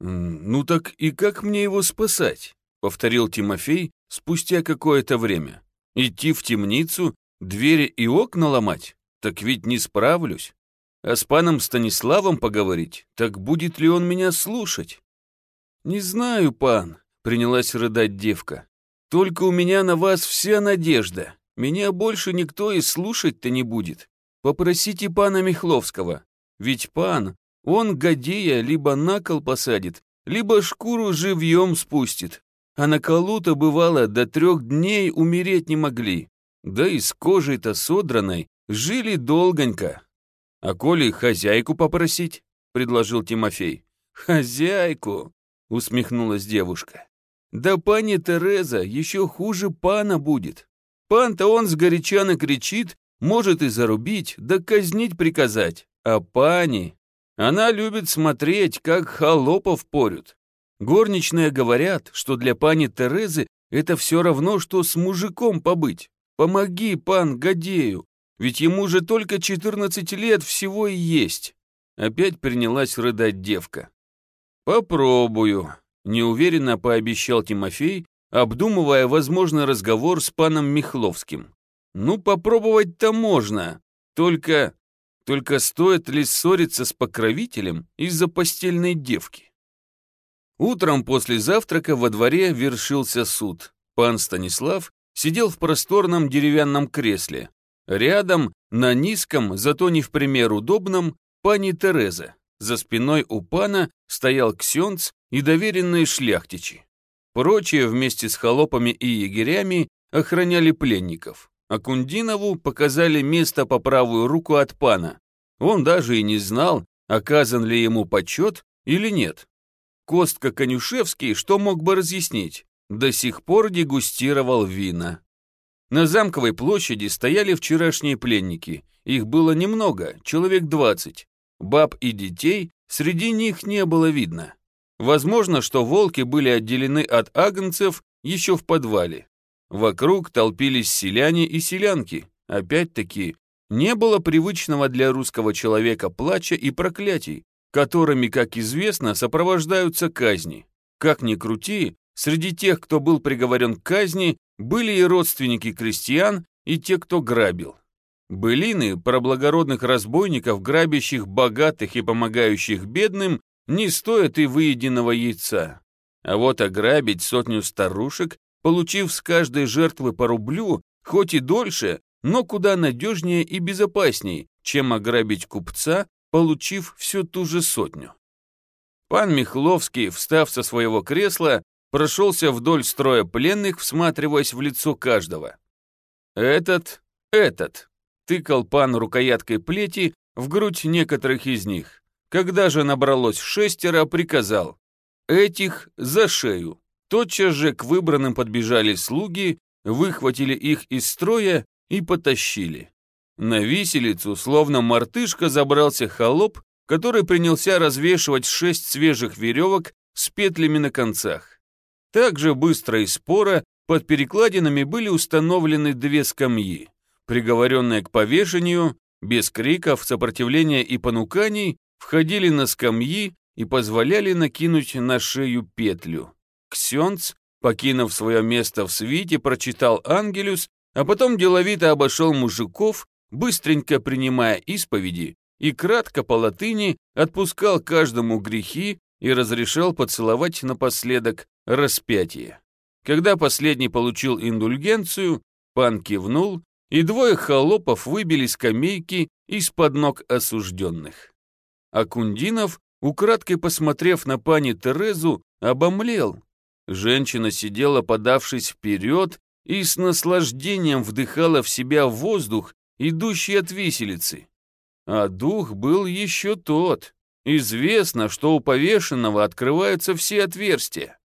«Ну так и как мне его спасать?» — повторил Тимофей спустя какое-то время. «Идти в темницу, двери и окна ломать? Так ведь не справлюсь. А с паном Станиславом поговорить, так будет ли он меня слушать?» «Не знаю, пан», — принялась рыдать девка. «Только у меня на вас вся надежда. Меня больше никто и слушать-то не будет. Попросите пана Михловского. Ведь пан, он Гадея либо на кол посадит, либо шкуру живьем спустит. А на колу-то бывало до трех дней умереть не могли. Да и с кожей-то содранной жили долгонько. А коли хозяйку попросить, предложил Тимофей. Хозяйку, усмехнулась девушка. Да пани Тереза еще хуже пана будет. Пан-то он сгоряча накричит, может и зарубить, да казнить приказать. А пани... Она любит смотреть, как холопов порют. Горничные говорят, что для пани Терезы это все равно, что с мужиком побыть. Помоги, пан Гадею, ведь ему же только 14 лет всего и есть. Опять принялась рыдать девка. Попробую, неуверенно пообещал Тимофей, обдумывая возможный разговор с паном Михловским. Ну, попробовать-то можно, только... Только стоит ли ссориться с покровителем из-за постельной девки? Утром после завтрака во дворе вершился суд. Пан Станислав сидел в просторном деревянном кресле. Рядом, на низком, зато не в пример удобном, пани Тереза. За спиной у пана стоял ксенц и доверенные шляхтичи. Прочие вместе с холопами и егерями охраняли пленников а Кундинову показали место по правую руку от пана. Он даже и не знал, оказан ли ему почет или нет. Костка Конюшевский что мог бы разъяснить? До сих пор дегустировал вина. На замковой площади стояли вчерашние пленники. Их было немного, человек двадцать. Баб и детей среди них не было видно. Возможно, что волки были отделены от агнцев еще в подвале. Вокруг толпились селяне и селянки. Опять-таки, не было привычного для русского человека плача и проклятий, которыми, как известно, сопровождаются казни. Как ни крути, среди тех, кто был приговорен к казни, были и родственники крестьян, и те, кто грабил. Былины про благородных разбойников, грабящих богатых и помогающих бедным, не стоят и выеденного яйца. А вот ограбить сотню старушек получив с каждой жертвы по рублю, хоть и дольше, но куда надежнее и безопасней, чем ограбить купца, получив всю ту же сотню. Пан Михловский, встав со своего кресла, прошелся вдоль строя пленных, всматриваясь в лицо каждого. «Этот, этот», — тыкал пан рукояткой плети в грудь некоторых из них. Когда же набралось шестеро, приказал «этих за шею». Тотчас же к выбранным подбежали слуги, выхватили их из строя и потащили. На виселицу, словно мартышка, забрался холоп, который принялся развешивать шесть свежих веревок с петлями на концах. Также быстро и споро под перекладинами были установлены две скамьи. Приговоренные к повешению, без криков, сопротивления и понуканий, входили на скамьи и позволяли накинуть на шею петлю. Ксенц, покинув свое место в свите, прочитал Ангелюс, а потом деловито обошел мужиков, быстренько принимая исповеди, и кратко по латыни отпускал каждому грехи и разрешал поцеловать напоследок распятие. Когда последний получил индульгенцию, пан кивнул, и двое холопов выбили скамейки из-под ног осужденных. Акундинов, украдкой посмотрев на пани Терезу, обомлел, Женщина сидела, подавшись вперед, и с наслаждением вдыхала в себя воздух, идущий от виселицы. А дух был еще тот. Известно, что у повешенного открываются все отверстия.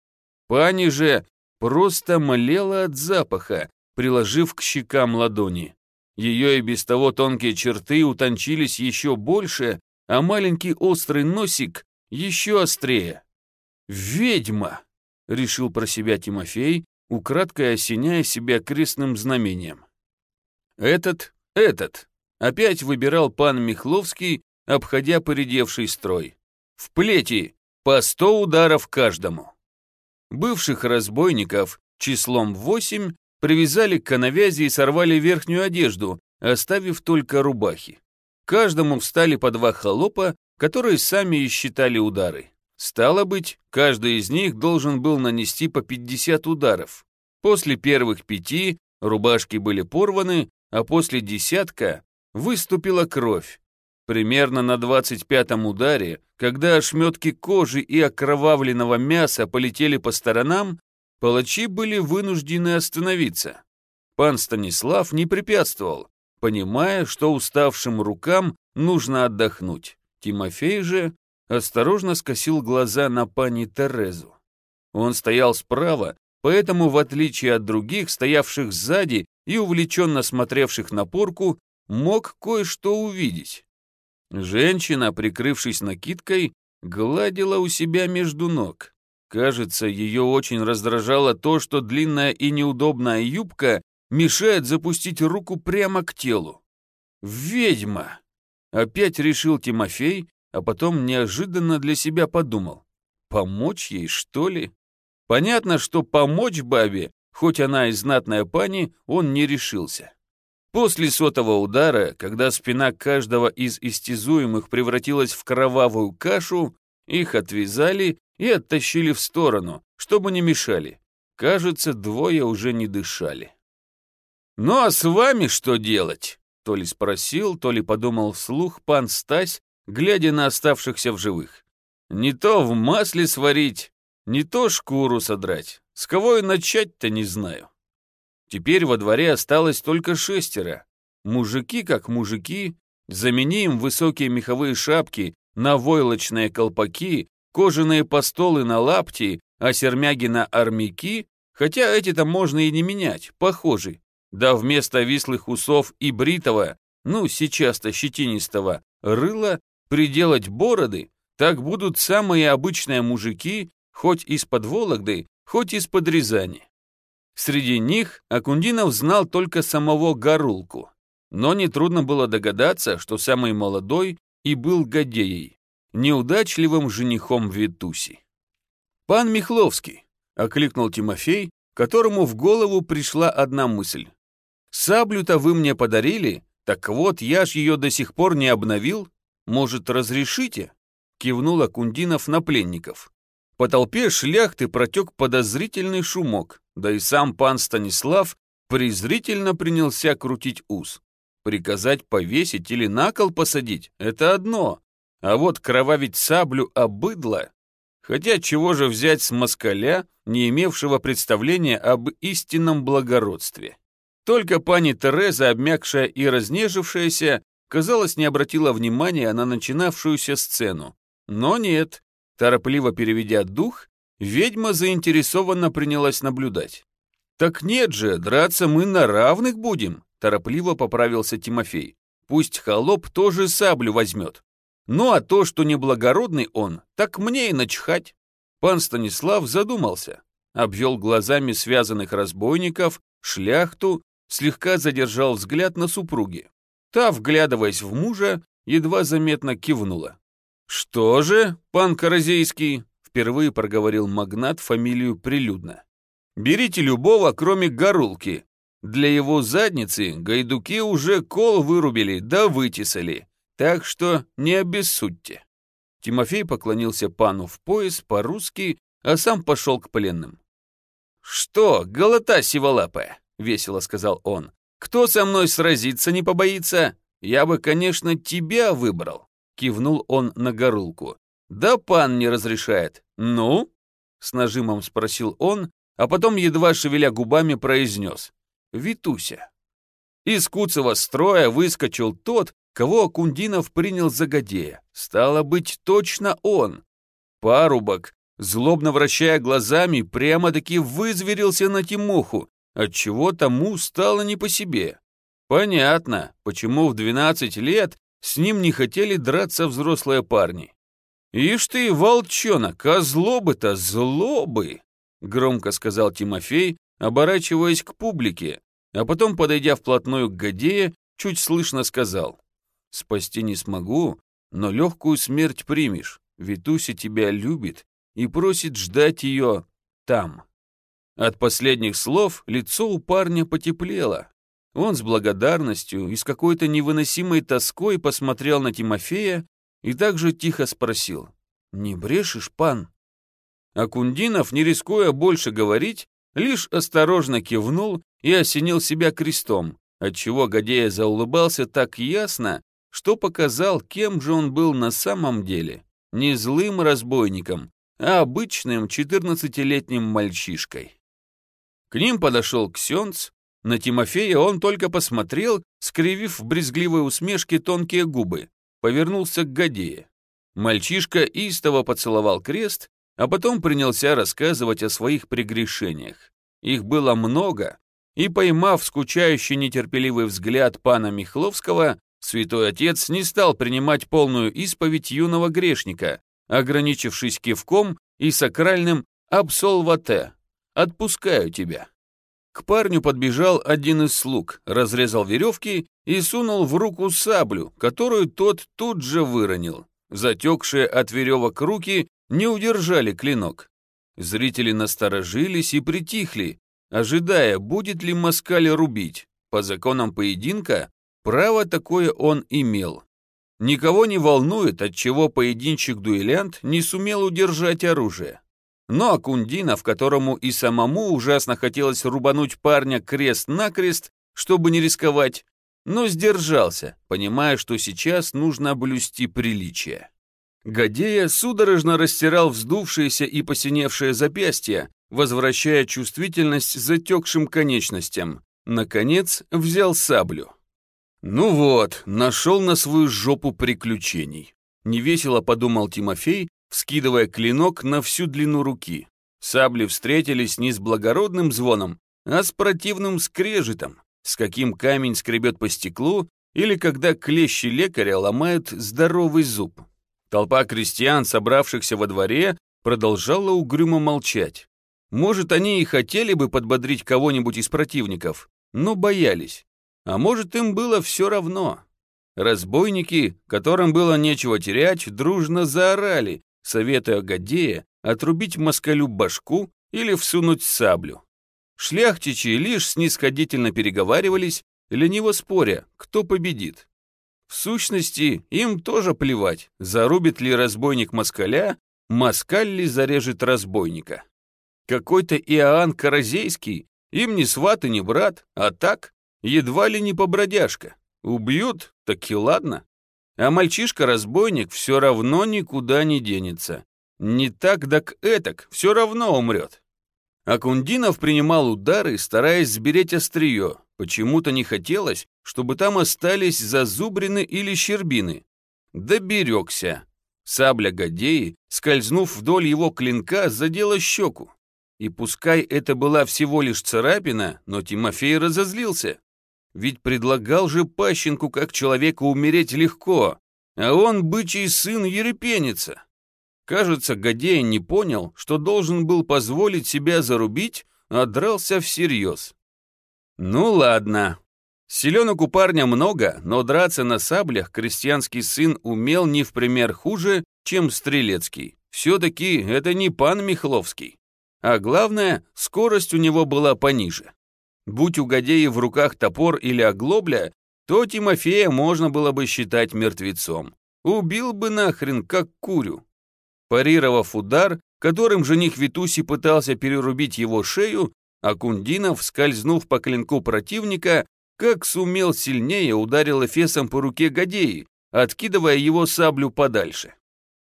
Пани же просто молела от запаха, приложив к щекам ладони. Ее и без того тонкие черты утончились еще больше, а маленький острый носик еще острее. «Ведьма!» Решил про себя Тимофей, украдкой осеняя себя крестным знамением. Этот, этот, опять выбирал пан Михловский, обходя поредевший строй. В плети, по сто ударов каждому. Бывших разбойников числом восемь привязали к канавязи и сорвали верхнюю одежду, оставив только рубахи. Каждому встали по два холопа, которые сами и считали удары. Стало быть, каждый из них должен был нанести по 50 ударов. После первых пяти рубашки были порваны, а после десятка выступила кровь. Примерно на 25-м ударе, когда ошметки кожи и окровавленного мяса полетели по сторонам, палачи были вынуждены остановиться. Пан Станислав не препятствовал, понимая, что уставшим рукам нужно отдохнуть. Тимофей же осторожно скосил глаза на пани Терезу. Он стоял справа, поэтому, в отличие от других, стоявших сзади и увлеченно смотревших на порку, мог кое-что увидеть. Женщина, прикрывшись накидкой, гладила у себя между ног. Кажется, ее очень раздражало то, что длинная и неудобная юбка мешает запустить руку прямо к телу. «Ведьма!» Опять решил Тимофей, а потом неожиданно для себя подумал. Помочь ей, что ли? Понятно, что помочь бабе, хоть она и знатная пани, он не решился. После сотого удара, когда спина каждого из истязуемых превратилась в кровавую кашу, их отвязали и оттащили в сторону, чтобы не мешали. Кажется, двое уже не дышали. «Ну а с вами что делать?» То ли спросил, то ли подумал вслух пан Стась, глядя на оставшихся в живых. Не то в масле сварить, не то шкуру содрать. С кого и начать-то не знаю. Теперь во дворе осталось только шестеро. Мужики как мужики, замени им высокие меховые шапки на войлочные колпаки, кожаные постолы на лапти, а сермяги на армяки, хотя эти-то можно и не менять, похожи. Да вместо вислых усов и бритого, ну, сейчас-то щетинистого, рыла приделать бороды, так будут самые обычные мужики, хоть из-под Вологды, хоть из-под Рязани. Среди них Акундинов знал только самого Гарулку, но нетрудно было догадаться, что самый молодой и был Гадеей, неудачливым женихом Витуси. «Пан Михловский», — окликнул Тимофей, которому в голову пришла одна мысль. «Саблю-то вы мне подарили, так вот я ж ее до сих пор не обновил, может, разрешите?» Кивнул Акундинов на пленников. По толпе шляхты протек подозрительный шумок, да и сам пан Станислав презрительно принялся крутить ус. Приказать повесить или на кол посадить — это одно, а вот кровавить саблю обыдло. Хотя чего же взять с москаля, не имевшего представления об истинном благородстве? Только пани Тереза, обмякшая и разнежившаяся, казалось, не обратила внимания на начинавшуюся сцену. Но нет, торопливо переведя дух, ведьма заинтересованно принялась наблюдать. «Так нет же, драться мы на равных будем», торопливо поправился Тимофей. «Пусть холоп тоже саблю возьмет. Ну а то, что неблагородный он, так мне и начхать». Пан Станислав задумался, обвел глазами связанных разбойников, шляхту, слегка задержал взгляд на супруги. Та, вглядываясь в мужа, едва заметно кивнула. «Что же, пан Каразейский?» — впервые проговорил магнат фамилию прилюдно. «Берите любого, кроме Горулки. Для его задницы гайдуки уже кол вырубили да вытесали, так что не обессудьте». Тимофей поклонился пану в пояс по-русски, а сам пошел к пленным. «Что, голота сиволапая?» — весело сказал он. Кто со мной сразиться не побоится? Я бы, конечно, тебя выбрал. Кивнул он на горулку. Да пан не разрешает. Ну? С нажимом спросил он, а потом, едва шевеля губами, произнес. Витуся. Из куцего строя выскочил тот, кого Акундинов принял за Гадея. Стало быть, точно он. Парубок, злобно вращая глазами, прямо-таки вызверился на Тимоху, отчего тому стало не по себе. Понятно, почему в 12 лет с ним не хотели драться взрослые парни. «Ишь ты, волчонок, а злобы-то злобы!» Громко сказал Тимофей, оборачиваясь к публике, а потом, подойдя вплотную к Гадея, чуть слышно сказал. «Спасти не смогу, но легкую смерть примешь. Витуся тебя любит и просит ждать ее там». От последних слов лицо у парня потеплело. Он с благодарностью и с какой-то невыносимой тоской посмотрел на Тимофея и также тихо спросил. «Не брешешь, пан?» Акундинов, не рискуя больше говорить, лишь осторожно кивнул и осенил себя крестом, отчего Гадея заулыбался так ясно, что показал, кем же он был на самом деле. Не злым разбойником, а обычным 14-летним мальчишкой. К ним подошел Ксенц, на Тимофея он только посмотрел, скривив в брезгливой усмешке тонкие губы, повернулся к Гадее. Мальчишка истово поцеловал крест, а потом принялся рассказывать о своих прегрешениях. Их было много, и, поймав скучающий нетерпеливый взгляд пана Михловского, святой отец не стал принимать полную исповедь юного грешника, ограничившись кивком и сакральным «абсолвате» — «отпускаю тебя». К парню подбежал один из слуг, разрезал веревки и сунул в руку саблю, которую тот тут же выронил. Затекшие от веревок руки не удержали клинок. Зрители насторожились и притихли, ожидая, будет ли москаль рубить. По законам поединка право такое он имел. Никого не волнует, отчего поединчик-дуэлянт не сумел удержать оружие. Но Акундинов, которому и самому ужасно хотелось рубануть парня крест-накрест, чтобы не рисковать, но сдержался, понимая, что сейчас нужно блюсти приличие. Гадея судорожно растирал вздувшиеся и посиневшие запястья, возвращая чувствительность затекшим конечностям. Наконец взял саблю. «Ну вот, нашел на свою жопу приключений», — невесело подумал Тимофей, вскидывая клинок на всю длину руки. Сабли встретились не с благородным звоном, а с противным скрежетом, с каким камень скребет по стеклу или когда клещи лекаря ломают здоровый зуб. Толпа крестьян, собравшихся во дворе, продолжала угрюмо молчать. Может, они и хотели бы подбодрить кого-нибудь из противников, но боялись. А может, им было все равно. Разбойники, которым было нечего терять, дружно заорали, советуя Гадея отрубить москалю башку или всунуть саблю. Шляхтичи лишь снисходительно переговаривались, лениво споря, кто победит. В сущности, им тоже плевать, зарубит ли разбойник москаля, москаль ли зарежет разбойника. Какой-то Иоанн Каразейский им не сват и не брат, а так, едва ли не побродяжка. Убьют, так и ладно. А мальчишка-разбойник все равно никуда не денется. Не так, так этак, все равно умрет. Акундинов принимал удары, стараясь сбереть острие. Почему-то не хотелось, чтобы там остались зазубрины или щербины. Доберегся. Сабля Гадеи, скользнув вдоль его клинка, задела щеку. И пускай это была всего лишь царапина, но Тимофей разозлился. Ведь предлагал же Пащенку как человеку умереть легко, а он бычий сын ерепенится. Кажется, Гадея не понял, что должен был позволить себя зарубить, а дрался всерьез. Ну ладно. Селенок у парня много, но драться на саблях крестьянский сын умел не в пример хуже, чем Стрелецкий. Все-таки это не пан Михловский. А главное, скорость у него была пониже. Будь у Гадеи в руках топор или оглобля, то Тимофея можно было бы считать мертвецом. Убил бы нахрен, как курю. Парировав удар, которым жених Витуси пытался перерубить его шею, Акундинов, скользнув по клинку противника, как сумел сильнее ударил эфесом по руке Гадеи, откидывая его саблю подальше.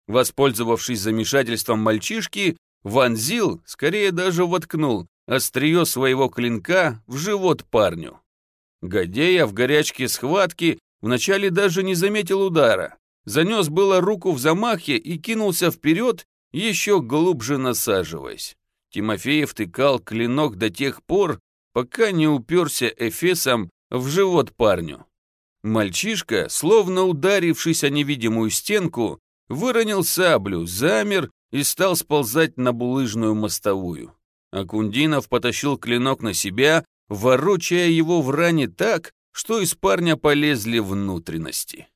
Воспользовавшись замешательством мальчишки, вонзил, скорее даже воткнул, острие своего клинка в живот парню. Гадея в горячке схватки вначале даже не заметил удара, занес было руку в замахе и кинулся вперед, еще глубже насаживаясь. Тимофеев тыкал клинок до тех пор, пока не уперся эфесом в живот парню. Мальчишка, словно ударившись о невидимую стенку, выронил саблю, замер и стал сползать на булыжную мостовую. Акундинов потащил клинок на себя, ворочая его в ране так, что из парня полезли внутренности.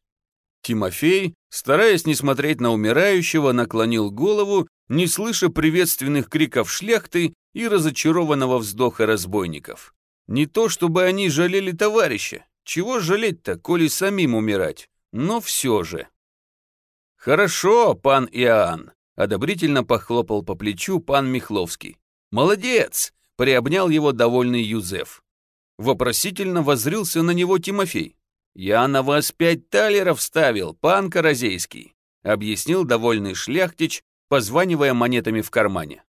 Тимофей, стараясь не смотреть на умирающего, наклонил голову, не слыша приветственных криков шляхты и разочарованного вздоха разбойников. Не то чтобы они жалели товарища, чего жалеть-то, коли самим умирать, но все же. «Хорошо, пан Иоанн», — одобрительно похлопал по плечу пан Михловский. «Молодец!» — приобнял его довольный Юзеф. Вопросительно возрился на него Тимофей. «Я на вас пять талеров ставил, пан Каразейский», объяснил довольный шляхтич, позванивая монетами в кармане.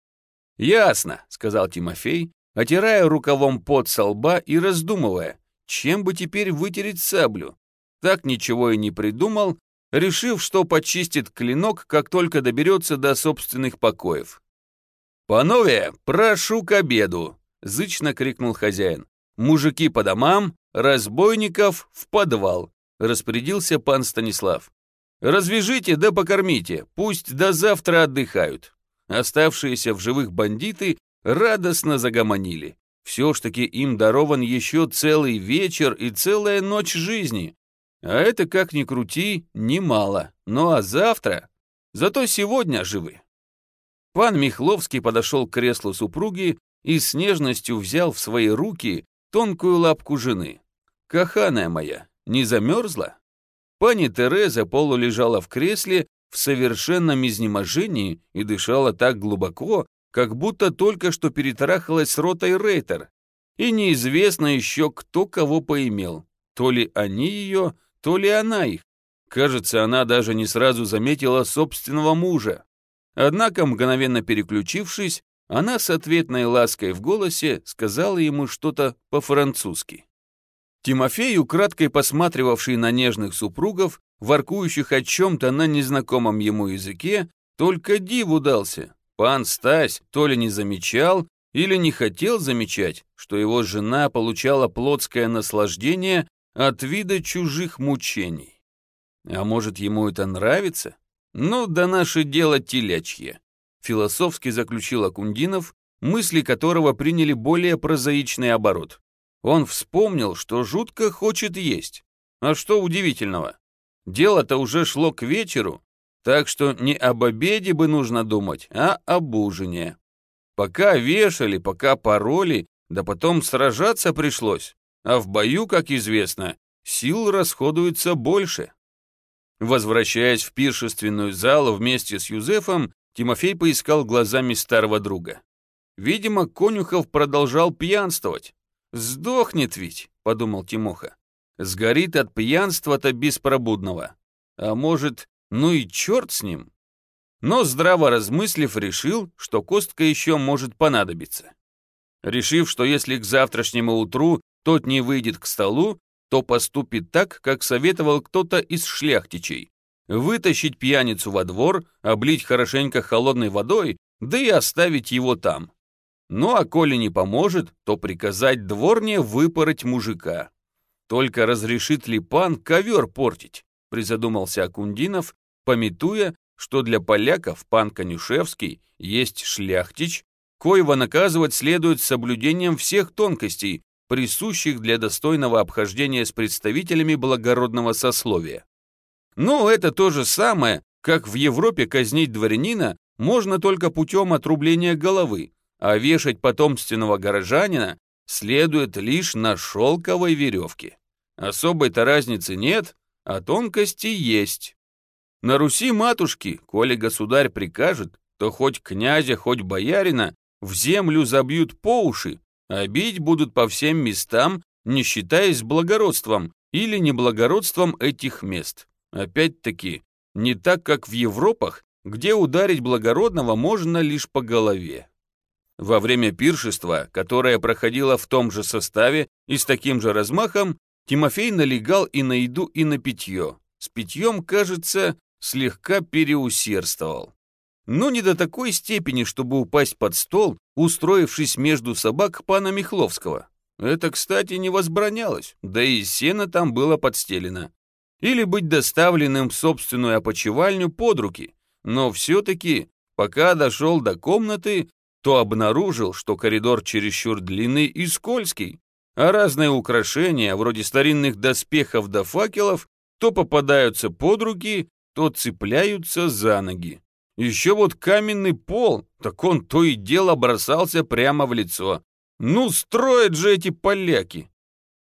«Ясно», — сказал Тимофей, отирая рукавом пот со лба и раздумывая, чем бы теперь вытереть саблю. Так ничего и не придумал, решив, что почистит клинок, как только доберется до собственных покоев. «Панове, прошу к обеду!» — зычно крикнул хозяин. «Мужики по домам, разбойников в подвал», — распорядился пан Станислав. «Развяжите да покормите, пусть до завтра отдыхают». Оставшиеся в живых бандиты радостно загомонили. Все ж таки им дарован еще целый вечер и целая ночь жизни. А это, как ни крути, немало. Ну а завтра? Зато сегодня живы. Пан Михловский подошел к креслу супруги и с нежностью взял в свои руки тонкую лапку жены. «Каханая моя, не замерзла?» Пани Тереза полулежала в кресле в совершенном изнеможении и дышала так глубоко, как будто только что перетрахалась с ротой Рейтер. И неизвестно еще, кто кого поимел. То ли они ее, то ли она их. Кажется, она даже не сразу заметила собственного мужа. Однако, мгновенно переключившись, она с ответной лаской в голосе сказала ему что-то по-французски. Тимофей, украдкой посматривавший на нежных супругов, воркующих о чем-то на незнакомом ему языке, только диву дался. Пан Стась то ли не замечал, или не хотел замечать, что его жена получала плотское наслаждение от вида чужих мучений. А может, ему это нравится? Ну, да наше дело телячье. Философски заключил Акундинов, мысли которого приняли более прозаичный оборот. Он вспомнил, что жутко хочет есть. А что удивительного? Дело-то уже шло к вечеру, так что не об обеде бы нужно думать, а об ужине. Пока вешали, пока пароли, да потом сражаться пришлось. А в бою, как известно, сил расходуется больше. Возвращаясь в пиршественную залу вместе с Юзефом, Тимофей поискал глазами старого друга. Видимо, Конюхов продолжал пьянствовать. «Сдохнет ведь», — подумал Тимоха. «Сгорит от пьянства-то беспробудного. А может, ну и черт с ним. Но здраво размыслив, решил, что костка еще может понадобиться. Решив, что если к завтрашнему утру тот не выйдет к столу, то поступит так, как советовал кто-то из шляхтичей. Вытащить пьяницу во двор, облить хорошенько холодной водой, да и оставить его там. Ну а коли не поможет, то приказать дворне выпороть мужика. Только разрешит ли пан ковер портить, призадумался Акундинов, пометуя, что для поляков пан Конюшевский есть шляхтич, коего наказывать следует с соблюдением всех тонкостей, присущих для достойного обхождения с представителями благородного сословия. Но это то же самое, как в Европе казнить дворянина можно только путем отрубления головы, а вешать потомственного горожанина следует лишь на шелковой веревке. Особой-то разницы нет, а тонкости есть. На Руси матушки, коли государь прикажет, то хоть князя, хоть боярина в землю забьют по уши, а бить будут по всем местам, не считаясь благородством или неблагородством этих мест. Опять-таки, не так, как в Европах, где ударить благородного можно лишь по голове. Во время пиршества, которое проходило в том же составе и с таким же размахом, Тимофей налегал и на еду, и на питье. С питьем, кажется, слегка переусердствовал. Но не до такой степени, чтобы упасть под стол, устроившись между собак пана Михловского. Это, кстати, не возбранялось, да и сено там было подстелено. Или быть доставленным в собственную опочивальню под руки. Но все-таки, пока дошел до комнаты, то обнаружил, что коридор чересчур длинный и скользкий, а разные украшения, вроде старинных доспехов да факелов, то попадаются под руки, то цепляются за ноги. Еще вот каменный пол, так он то и дело бросался прямо в лицо. Ну, строят же эти поляки!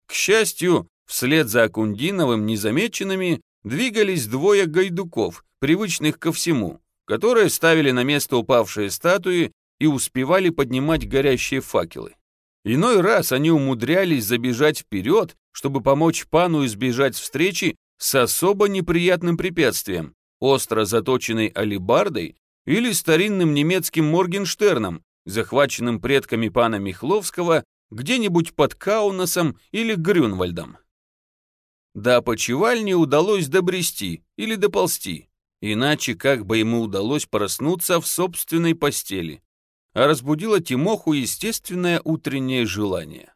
К счастью, вслед за Акундиновым незамеченными двигались двое гайдуков, привычных ко всему, которые ставили на место упавшие статуи и успевали поднимать горящие факелы. Иной раз они умудрялись забежать вперед, чтобы помочь пану избежать встречи с особо неприятным препятствием, остро заточенной алибардой или старинным немецким Моргенштерном, захваченным предками пана Михловского где-нибудь под Каунасом или Грюнвальдом. До опочивальни удалось добрести или доползти, иначе как бы ему удалось проснуться в собственной постели, а разбудило Тимоху естественное утреннее желание.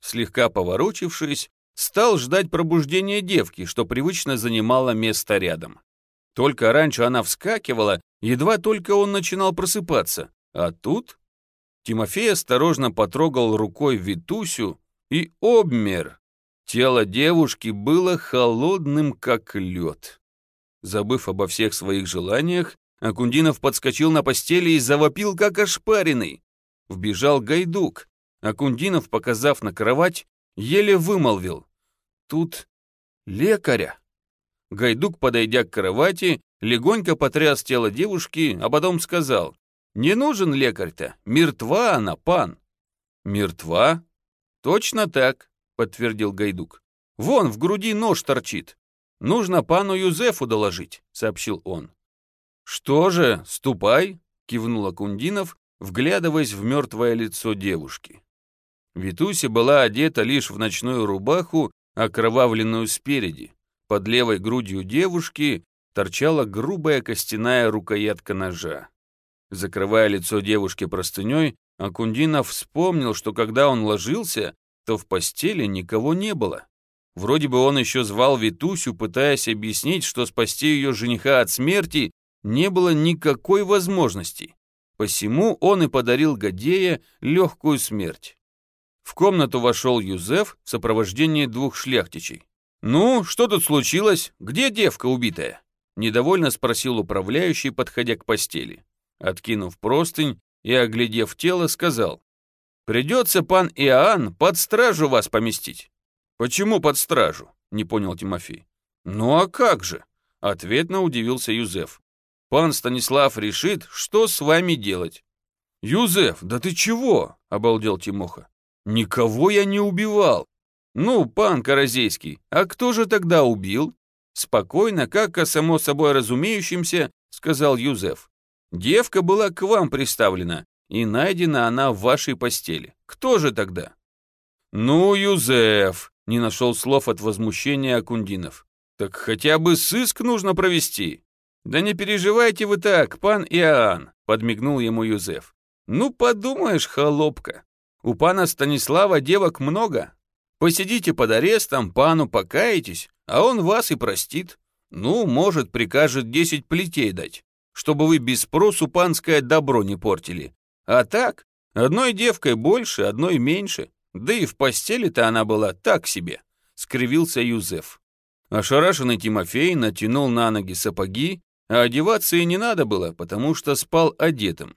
Слегка поворочившись, стал ждать пробуждения девки, что привычно занимала место рядом. Только раньше она вскакивала, едва только он начинал просыпаться, а тут Тимофей осторожно потрогал рукой Витусю и обмер. Тело девушки было холодным, как лед. Забыв обо всех своих желаниях, Акундинов подскочил на постели и завопил, как ошпаренный. Вбежал Гайдук. Акундинов, показав на кровать, еле вымолвил. «Тут лекаря». Гайдук, подойдя к кровати, легонько потряс тело девушки, а потом сказал. «Не нужен лекарь-то, мертва она, пан». «Мертва?» «Точно так», — подтвердил Гайдук. «Вон, в груди нож торчит. Нужно пану Юзефу доложить», — сообщил он. «Что же, ступай», — кивнул Акундинов, вглядываясь в мертвое лицо девушки. Витуся была одета лишь в ночную рубаху, окровавленную спереди. Под левой грудью девушки торчала грубая костяная рукоятка ножа. Закрывая лицо девушки простыней, Акундинов вспомнил, что когда он ложился, то в постели никого не было. Вроде бы он еще звал Витусю, пытаясь объяснить, что спасти ее жениха от смерти не было никакой возможности. Посему он и подарил Гадея легкую смерть. В комнату вошел Юзеф в сопровождении двух шляхтичей. «Ну, что тут случилось? Где девка убитая?» Недовольно спросил управляющий, подходя к постели. Откинув простынь и оглядев тело, сказал. Придется, пан Иоанн, под стражу вас поместить. Почему под стражу? Не понял Тимофей. Ну а как же? Ответно удивился Юзеф. Пан Станислав решит, что с вами делать. Юзеф, да ты чего? Обалдел Тимоха. Никого я не убивал. Ну, пан Каразейский, а кто же тогда убил? Спокойно, как о само собой разумеющемся, сказал Юзеф. Девка была к вам приставлена, и найдена она в вашей постели. Кто же тогда?» «Ну, Юзеф!» — не нашел слов от возмущения Акундинов. «Так хотя бы сыск нужно провести». «Да не переживайте вы так, пан Иоанн», — подмигнул ему Юзеф. «Ну, подумаешь, холопка, у пана Станислава девок много. Посидите под арестом, пану покаетесь, а он вас и простит. Ну, может, прикажет десять плетей дать, чтобы вы без спросу панское добро не портили. А так, одной девкой больше, одной меньше. Да и в постели-то она была так себе, скривился Юзеф. Ошарашенный Тимофей натянул на ноги сапоги, а одеваться и не надо было, потому что спал одетым.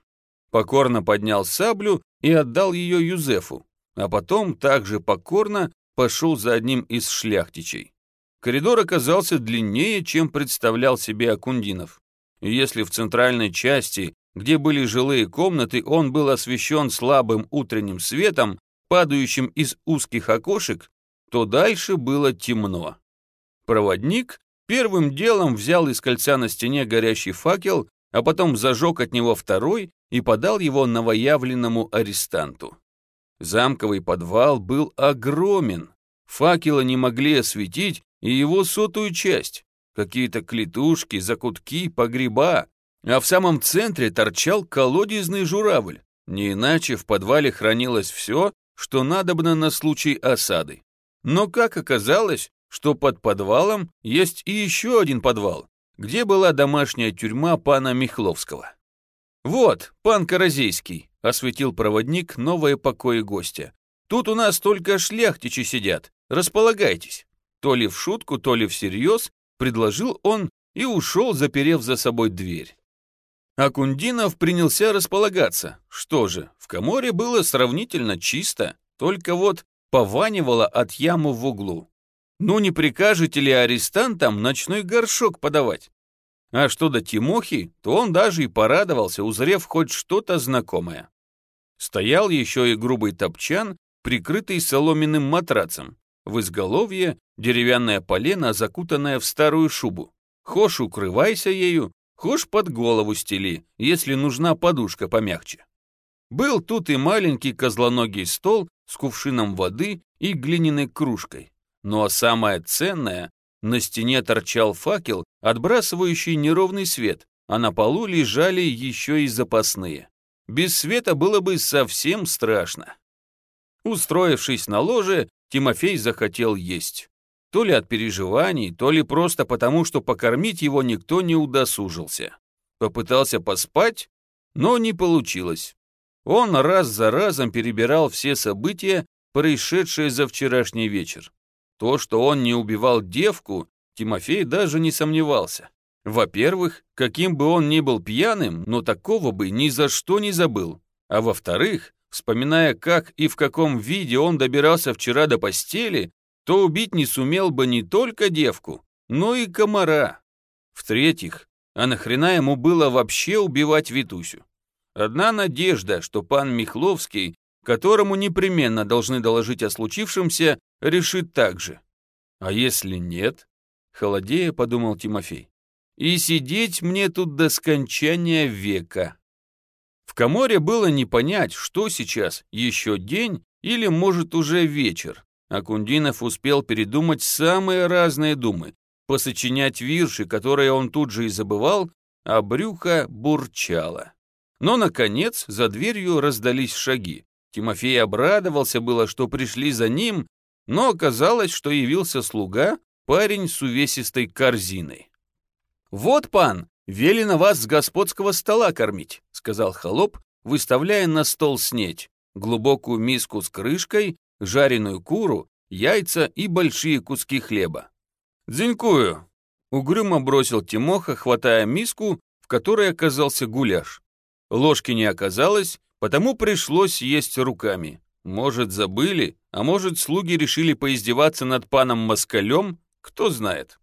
Покорно поднял саблю и отдал ее Юзефу, а потом также покорно пошел за одним из шляхтичей. Коридор оказался длиннее, чем представлял себе Акундинов. Если в центральной части где были жилые комнаты, он был освещен слабым утренним светом, падающим из узких окошек, то дальше было темно. Проводник первым делом взял из кольца на стене горящий факел, а потом зажег от него второй и подал его новоявленному арестанту. Замковый подвал был огромен. Факелы не могли осветить и его сотую часть. Какие-то клетушки, закутки, погреба, а в самом центре торчал колодезный журавль. Не иначе в подвале хранилось все, что надобно на случай осады. Но как оказалось, что под подвалом есть и еще один подвал, где была домашняя тюрьма пана Михловского. «Вот, пан Каразейский», — осветил проводник новое покои гостя. «Тут у нас только шляхтичи сидят. Располагайтесь. То ли в шутку, то ли всерьез, предложил он и ушел, заперев за собой дверь. Акундинов принялся располагаться. Что же, в коморе было сравнительно чисто, только вот пованивало от ямы в углу. Ну не прикажете ли арестантам ночной горшок подавать? А что до Тимохи, то он даже и порадовался, узрев хоть что-то знакомое. Стоял еще и грубый топчан, прикрытый соломенным матрацем. В изголовье деревянное полено, закутанное в старую шубу. Хошь укрывайся ею, хошь под голову стели, если нужна подушка помягче. Был тут и маленький козлоногий стол с кувшином воды и глиняной кружкой. Ну а самое ценное, на стене торчал факел, отбрасывающий неровный свет, а на полу лежали еще и запасные. Без света было бы совсем страшно. Устроившись на ложе, Тимофей захотел есть. То ли от переживаний, то ли просто потому, что покормить его никто не удосужился. Попытался поспать, но не получилось. Он раз за разом перебирал все события, происшедшие за вчерашний вечер. То, что он не убивал девку, Тимофей даже не сомневался. Во-первых, каким бы он ни был пьяным, но такого бы ни за что не забыл. А во-вторых, вспоминая, как и в каком виде он добирался вчера до постели, то убить не сумел бы не только девку, но и комара. В-третьих, а нахрена ему было вообще убивать Витусю? Одна надежда, что пан Михловский, которому непременно должны доложить о случившемся, решит так же. А если нет? Холодея, подумал Тимофей. И сидеть мне тут до скончания века. В коморе было не понять, что сейчас, еще день или, может, уже вечер. Акундинов успел передумать самые разные думы, посочинять вирши, которые он тут же и забывал, а брюхо бурчало. Но, наконец, за дверью раздались шаги. Тимофей обрадовался было, что пришли за ним, но оказалось, что явился слуга, парень с увесистой корзиной. «Вот, пан, велено вас с господского стола кормить», сказал холоп, выставляя на стол снеть, глубокую миску с крышкой, жареную куру, яйца и большие куски хлеба. «Дзинькую!» — угрюмо бросил Тимоха, хватая миску, в которой оказался гуляш. Ложки не оказалось, потому пришлось есть руками. Может, забыли, а может, слуги решили поиздеваться над паном Москалем, кто знает.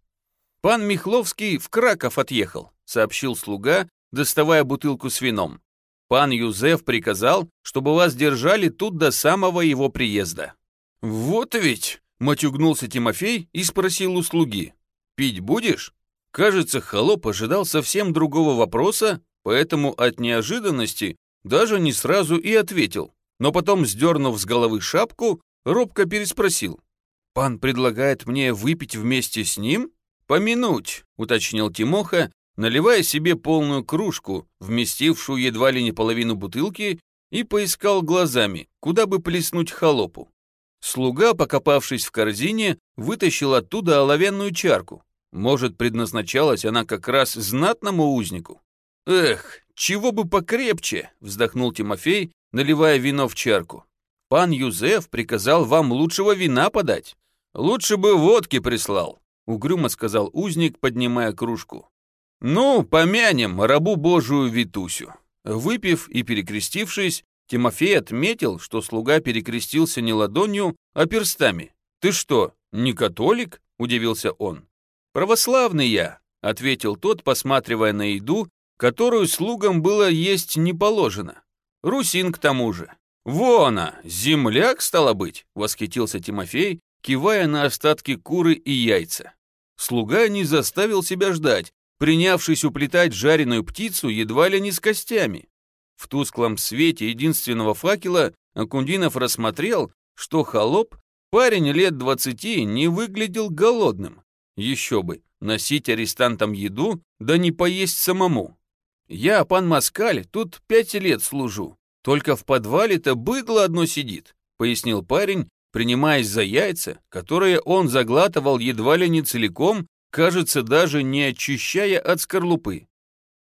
«Пан Михловский в Краков отъехал», — сообщил слуга, доставая бутылку с вином. «Пан Юзеф приказал, чтобы вас держали тут до самого его приезда». «Вот ведь!» — матюгнулся Тимофей и спросил у слуги. «Пить будешь?» Кажется, холоп ожидал совсем другого вопроса, поэтому от неожиданности даже не сразу и ответил, но потом, сдернув с головы шапку, робко переспросил. «Пан предлагает мне выпить вместе с ним?» «Помянуть», — уточнил Тимоха, наливая себе полную кружку, вместившую едва ли не половину бутылки, и поискал глазами, куда бы плеснуть холопу. Слуга, покопавшись в корзине, вытащил оттуда оловянную чарку. Может, предназначалась она как раз знатному узнику. «Эх, чего бы покрепче!» — вздохнул Тимофей, наливая вино в чарку. «Пан Юзеф приказал вам лучшего вина подать. Лучше бы водки прислал», — угрюмо сказал узник, поднимая кружку. «Ну, помянем рабу Божию Витусю». Выпив и перекрестившись, Тимофей отметил, что слуга перекрестился не ладонью, а перстами. «Ты что, не католик?» — удивился он. «Православный я», — ответил тот, посматривая на еду которую слугам было есть не положено. Русин к тому же. «Вон она, земляк, стало быть!» — восхитился Тимофей, кивая на остатки куры и яйца. Слуга не заставил себя ждать, принявшись уплетать жареную птицу едва ли не с костями. В тусклом свете единственного факела Акундинов рассмотрел, что холоп, парень лет двадцати, не выглядел голодным. Еще бы, носить арестантам еду, да не поесть самому. Я, пан Маскаль, тут пять лет служу. Только в подвале-то быдло одно сидит», — пояснил парень, принимаясь за яйца, которые он заглатывал едва ли не целиком, кажется, даже не очищая от скорлупы.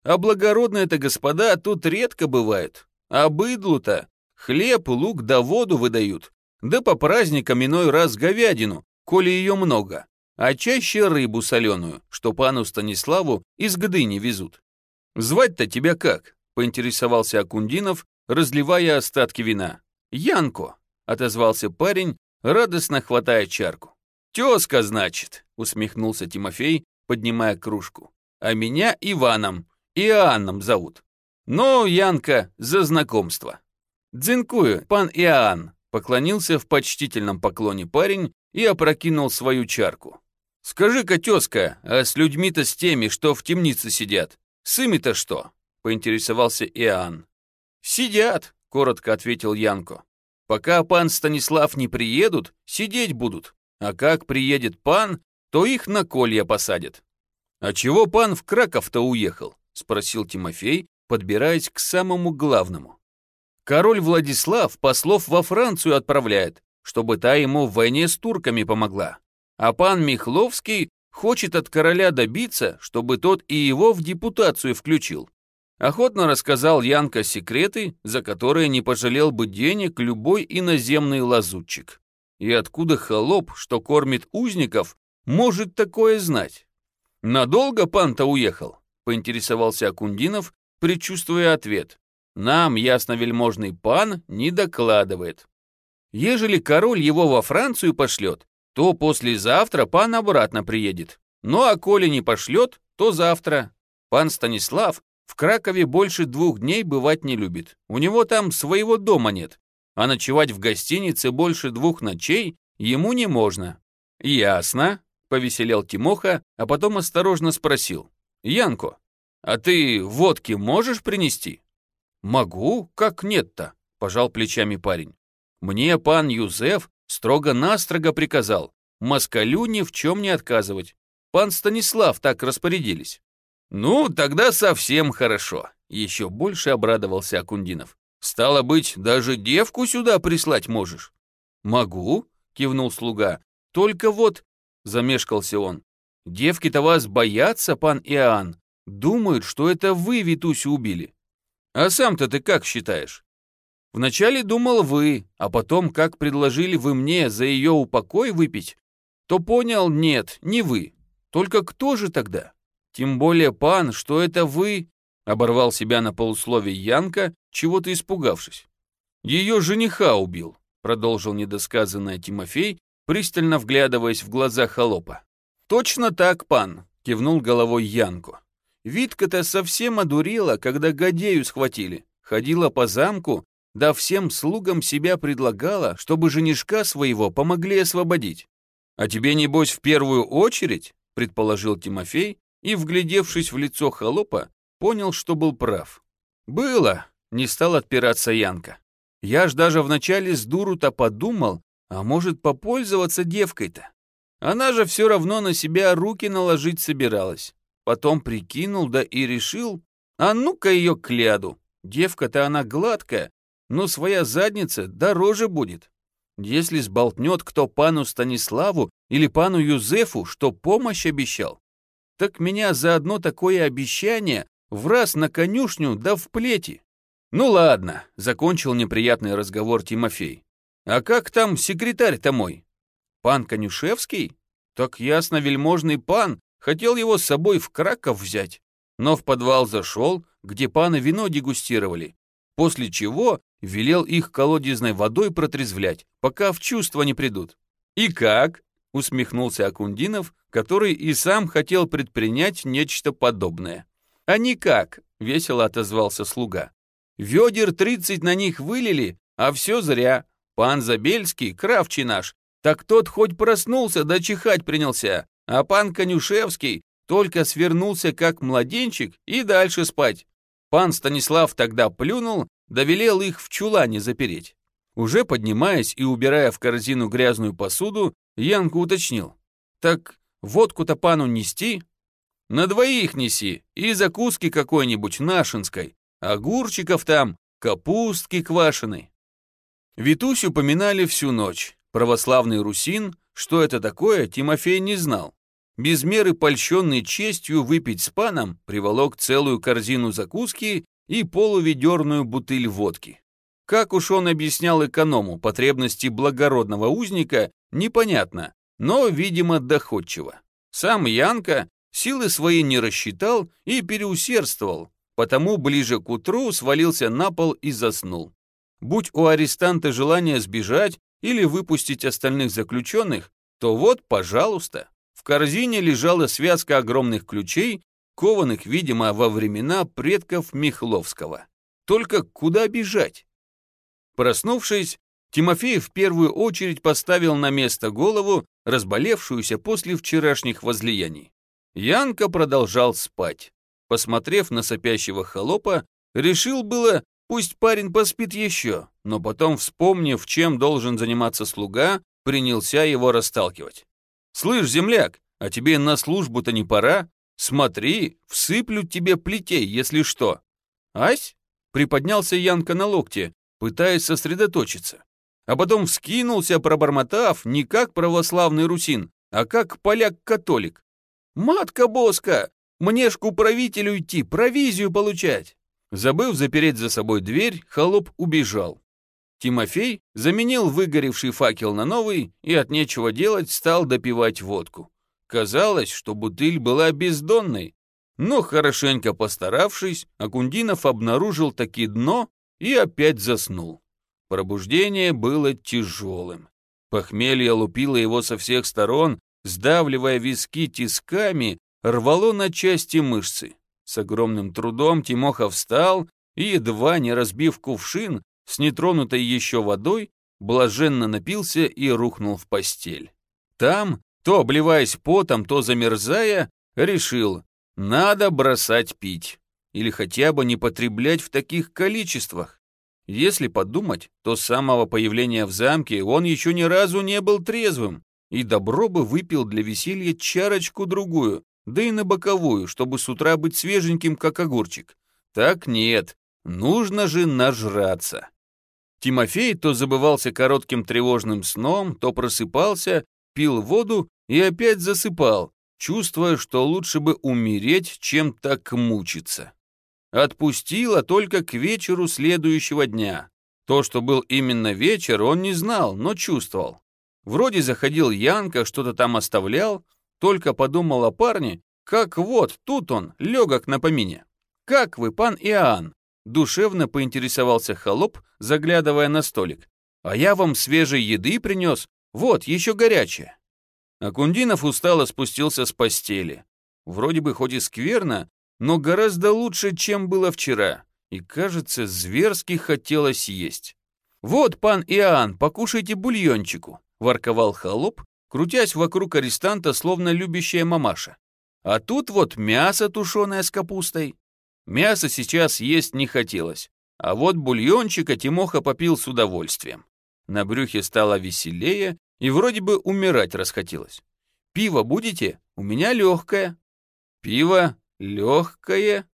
А благородные-то господа тут редко бывают. А быдлу-то хлеб, лук да воду выдают. Да по праздникам иной раз говядину, коли ее много. а чаще рыбу соленую, что пану Станиславу из Гдыни везут. «Звать-то тебя как?» — поинтересовался Акундинов, разливая остатки вина. «Янко», — отозвался парень, радостно хватая чарку. «Тезка, значит», — усмехнулся Тимофей, поднимая кружку. «А меня Иваном, Иоанном зовут. Ну, Янка, за знакомство». «Дзинкую, пан Иоанн», — поклонился в почтительном поклоне парень и опрокинул свою чарку. «Скажи-ка, тезка, а с людьми-то с теми, что в темнице сидят, с ими-то что?» — поинтересовался Иоанн. «Сидят», — коротко ответил Янко. «Пока пан Станислав не приедут, сидеть будут, а как приедет пан, то их на колья посадят». «А чего пан в Краков-то уехал?» — спросил Тимофей, подбираясь к самому главному. «Король Владислав послов во Францию отправляет, чтобы та ему в войне с турками помогла. А пан Михловский хочет от короля добиться, чтобы тот и его в депутацию включил. Охотно рассказал Янка секреты, за которые не пожалел бы денег любой иноземный лазутчик. И откуда холоп, что кормит узников, может такое знать? «Надолго пан-то уехал?» — поинтересовался Акундинов, предчувствуя ответ. «Нам ясновельможный пан не докладывает. Ежели король его во Францию пошлет, то послезавтра пан обратно приедет. Ну а коли не пошлет, то завтра. Пан Станислав в Кракове больше двух дней бывать не любит. У него там своего дома нет. А ночевать в гостинице больше двух ночей ему не можно. Ясно, повеселел Тимоха, а потом осторожно спросил. Янко, а ты водки можешь принести? Могу, как нет-то, пожал плечами парень. Мне пан Юзеф строго-настрого приказал москалю ни в чем не отказывать. Пан Станислав так распорядились. «Ну, тогда совсем хорошо», — еще больше обрадовался Акундинов. «Стало быть, даже девку сюда прислать можешь?» «Могу», — кивнул слуга. «Только вот...» — замешкался он. «Девки-то вас боятся, пан Иоанн. Думают, что это вы Витусю убили. А сам-то ты как считаешь?» Вначале думал вы, а потом, как предложили вы мне за ее упокой выпить, то понял, нет, не вы. Только кто же тогда? Тем более, пан, что это вы, оборвал себя на полусловие Янка, чего-то испугавшись. Ее жениха убил, продолжил недосказанное Тимофей, пристально вглядываясь в глаза холопа. Точно так, пан, кивнул головой Янко. Витка-то совсем одурела, когда Гадею схватили. Ходила по замку, да всем слугам себя предлагала, чтобы женишка своего помогли освободить. «А тебе, небось, в первую очередь?» — предположил Тимофей, и, вглядевшись в лицо холопа, понял, что был прав. «Было!» — не стал отпираться Янка. «Я ж даже вначале с дуру-то подумал, а может попользоваться девкой-то. Она же все равно на себя руки наложить собиралась. Потом прикинул, да и решил, а ну-ка ее кляду. Девка-то она гладкая, но своя задница дороже будет. Если сболтнет кто пану Станиславу или пану Юзефу, что помощь обещал, так меня за одно такое обещание в раз на конюшню да в плети. Ну ладно, закончил неприятный разговор Тимофей. А как там секретарь-то мой? Пан Конюшевский? Так ясно, вельможный пан хотел его с собой в Краков взять, но в подвал зашел, где паны вино дегустировали, после чего велел их колодезной водой протрезвлять, пока в чувство не придут. «И как?» — усмехнулся Акундинов, который и сам хотел предпринять нечто подобное. «А никак», — весело отозвался слуга. «Ведер тридцать на них вылили, а все зря. Пан Забельский, кравчий наш, так тот хоть проснулся да чихать принялся, а пан Конюшевский только свернулся как младенчик и дальше спать. Пан Станислав тогда плюнул, довелел их в чулане запереть. Уже поднимаясь и убирая в корзину грязную посуду, Янка уточнил. «Так водку-то пану нести?» «На двоих неси и закуски какой-нибудь нашинской, огурчиков там, капустки квашеной». Витусю поминали всю ночь. Православный русин, что это такое, Тимофей не знал без меры польщенный честью выпить с паном, приволок целую корзину закуски и полуведерную бутыль водки. Как уж он объяснял эконому потребности благородного узника, непонятно, но, видимо, доходчиво. Сам Янка силы свои не рассчитал и переусердствовал, потому ближе к утру свалился на пол и заснул. Будь у арестанта желание сбежать или выпустить остальных заключенных, то вот, пожалуйста. В корзине лежала связка огромных ключей, кованых, видимо, во времена предков Михловского. Только куда бежать? Проснувшись, Тимофей в первую очередь поставил на место голову, разболевшуюся после вчерашних возлияний. Янка продолжал спать. Посмотрев на сопящего холопа, решил было, пусть парень поспит еще, но потом, вспомнив, чем должен заниматься слуга, принялся его расталкивать. «Слышь, земляк, а тебе на службу-то не пора? Смотри, всыплют тебе плетей, если что». «Ась?» — приподнялся Янка на локте, пытаясь сосредоточиться. А потом вскинулся, пробормотав, не как православный русин, а как поляк-католик. «Матка Боска, мне ж к управителю идти, провизию получать!» Забыв запереть за собой дверь, холоп убежал. Тимофей заменил выгоревший факел на новый и от нечего делать стал допивать водку. Казалось, что бутыль была бездонной, но хорошенько постаравшись, Акундинов обнаружил таки дно и опять заснул. Пробуждение было тяжелым. Похмелье лупило его со всех сторон, сдавливая виски тисками, рвало на части мышцы. С огромным трудом Тимоха встал и, едва не разбив кувшин с нетронутой еще водой, блаженно напился и рухнул в постель. Там, то обливаясь потом, то замерзая, решил, надо бросать пить. Или хотя бы не потреблять в таких количествах. Если подумать, то с самого появления в замке он еще ни разу не был трезвым, и добро бы выпил для веселья чарочку-другую, да и на боковую, чтобы с утра быть свеженьким, как огурчик. Так нет, нужно же нажраться. Тимофей то забывался коротким тревожным сном, то просыпался, пил воду и опять засыпал, чувствуя, что лучше бы умереть, чем так мучиться. Отпустила только к вечеру следующего дня. То, что был именно вечер, он не знал, но чувствовал. Вроде заходил Янка, что-то там оставлял, только подумал о парне, как вот тут он, легок на помине. «Как вы, пан Иоанн?» Душевно поинтересовался холоп, заглядывая на столик. «А я вам свежей еды принес, вот, еще горячая». Акундинов устало спустился с постели. Вроде бы хоть и скверно, но гораздо лучше, чем было вчера. И, кажется, зверски хотелось есть. «Вот, пан Иоанн, покушайте бульончику», — ворковал холоп, крутясь вокруг арестанта, словно любящая мамаша. «А тут вот мясо тушеное с капустой». Мясо сейчас есть не хотелось, а вот бульончика Тимоха попил с удовольствием. На брюхе стало веселее, и вроде бы умирать расхотелось. «Пиво будете? У меня легкое». «Пиво? Легкое?»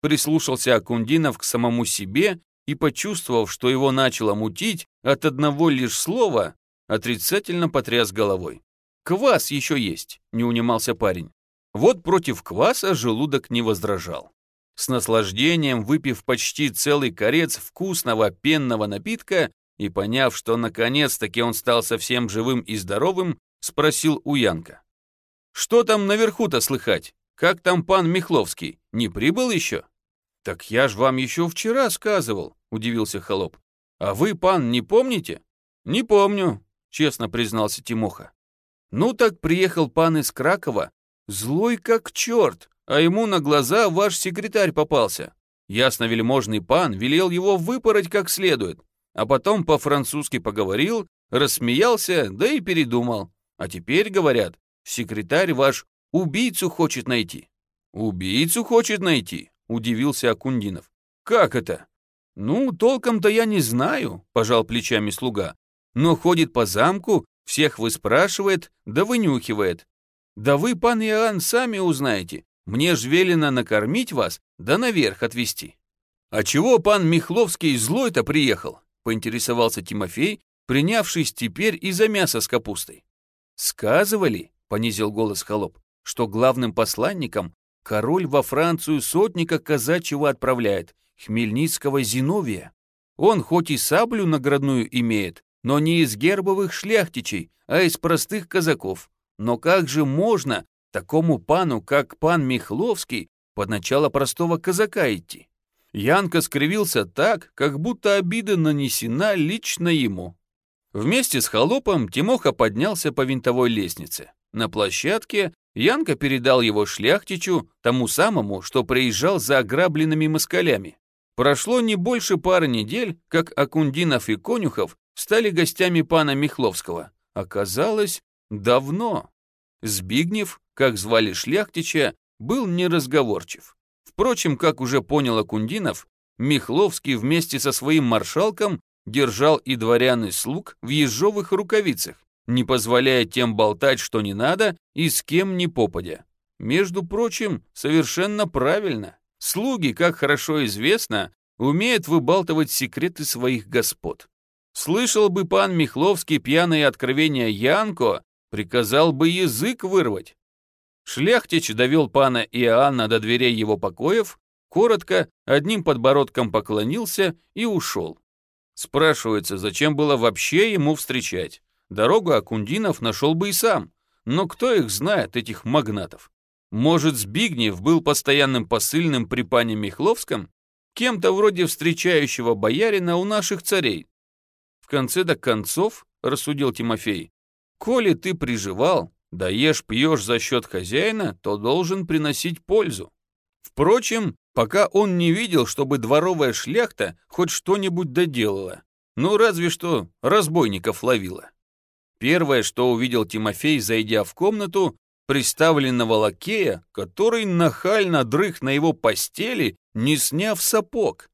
Прислушался Акундинов к самому себе и, почувствовав, что его начало мутить от одного лишь слова, отрицательно потряс головой. «Квас еще есть», — не унимался парень. Вот против кваса желудок не возражал. С наслаждением выпив почти целый корец вкусного пенного напитка, и, поняв, что наконец-таки он стал совсем живым и здоровым, спросил у Янка. «Что там наверху-то слыхать? Как там пан Михловский? Не прибыл еще?» «Так я ж вам еще вчера сказывал», — удивился холоп. «А вы, пан, не помните?» «Не помню», — честно признался Тимоха. «Ну так приехал пан из Кракова, злой как черт, а ему на глаза ваш секретарь попался. Ясно вельможный пан велел его выпороть как следует, а потом по-французски поговорил, рассмеялся, да и передумал. А теперь, говорят, секретарь ваш убийцу хочет найти». «Убийцу хочет найти?» — удивился Акундинов. «Как это?» «Ну, толком-то я не знаю», — пожал плечами слуга. «Но ходит по замку, всех выспрашивает, да вынюхивает. Да вы, пан Иоанн, сами узнаете. Мне ж велено накормить вас, да наверх отвезти». «А чего пан Михловский злой-то приехал?» поинтересовался Тимофей, принявшись теперь и за мясо с капустой. «Сказывали», — понизил голос холоп, «что главным посланником король во Францию сотника казачьего отправляет, Хмельницкого Зиновия. Он хоть и саблю наградную имеет, но не из гербовых шляхтичей, а из простых казаков. Но как же можно такому пану, как пан Михловский, под начало простого казака идти? Янка скривился так, как будто обида нанесена лично ему. Вместе с холопом Тимоха поднялся по винтовой лестнице. На площадке Янка передал его шляхтичу, тому самому, что приезжал за ограбленными москалями. Прошло не больше пары недель, как Акундинов и Конюхов стали гостями пана Михловского. Оказалось, давно. Збигнев, как звали шляхтича, был неразговорчив. Впрочем, как уже понял Акундинов, Михловский вместе со своим маршалком держал и дворян и слуг в ежовых рукавицах, не позволяя тем болтать, что не надо, и с кем ни попадя. Между прочим, совершенно правильно. Слуги, как хорошо известно, умеют выбалтывать секреты своих господ. Слышал бы пан Михловский пьяные откровения Янко, приказал бы язык вырвать. Шляхтич довел пана Иоанна до дверей его покоев, коротко, одним подбородком поклонился и ушел. Спрашивается, зачем было вообще ему встречать? Дорогу Акундинов нашел бы и сам. Но кто их знает, этих магнатов? Может, Збигнев был постоянным посыльным при пане Михловском? Кем-то вроде встречающего боярина у наших царей? В конце до концов, рассудил Тимофей, коли ты приживал, даешь, пьешь за счет хозяина, то должен приносить пользу. Впрочем, пока он не видел, чтобы дворовая шляхта хоть что-нибудь доделала. Ну, разве что разбойников ловила. Первое, что увидел Тимофей, зайдя в комнату, приставленного лакея, который нахально дрых на его постели, не сняв сапог.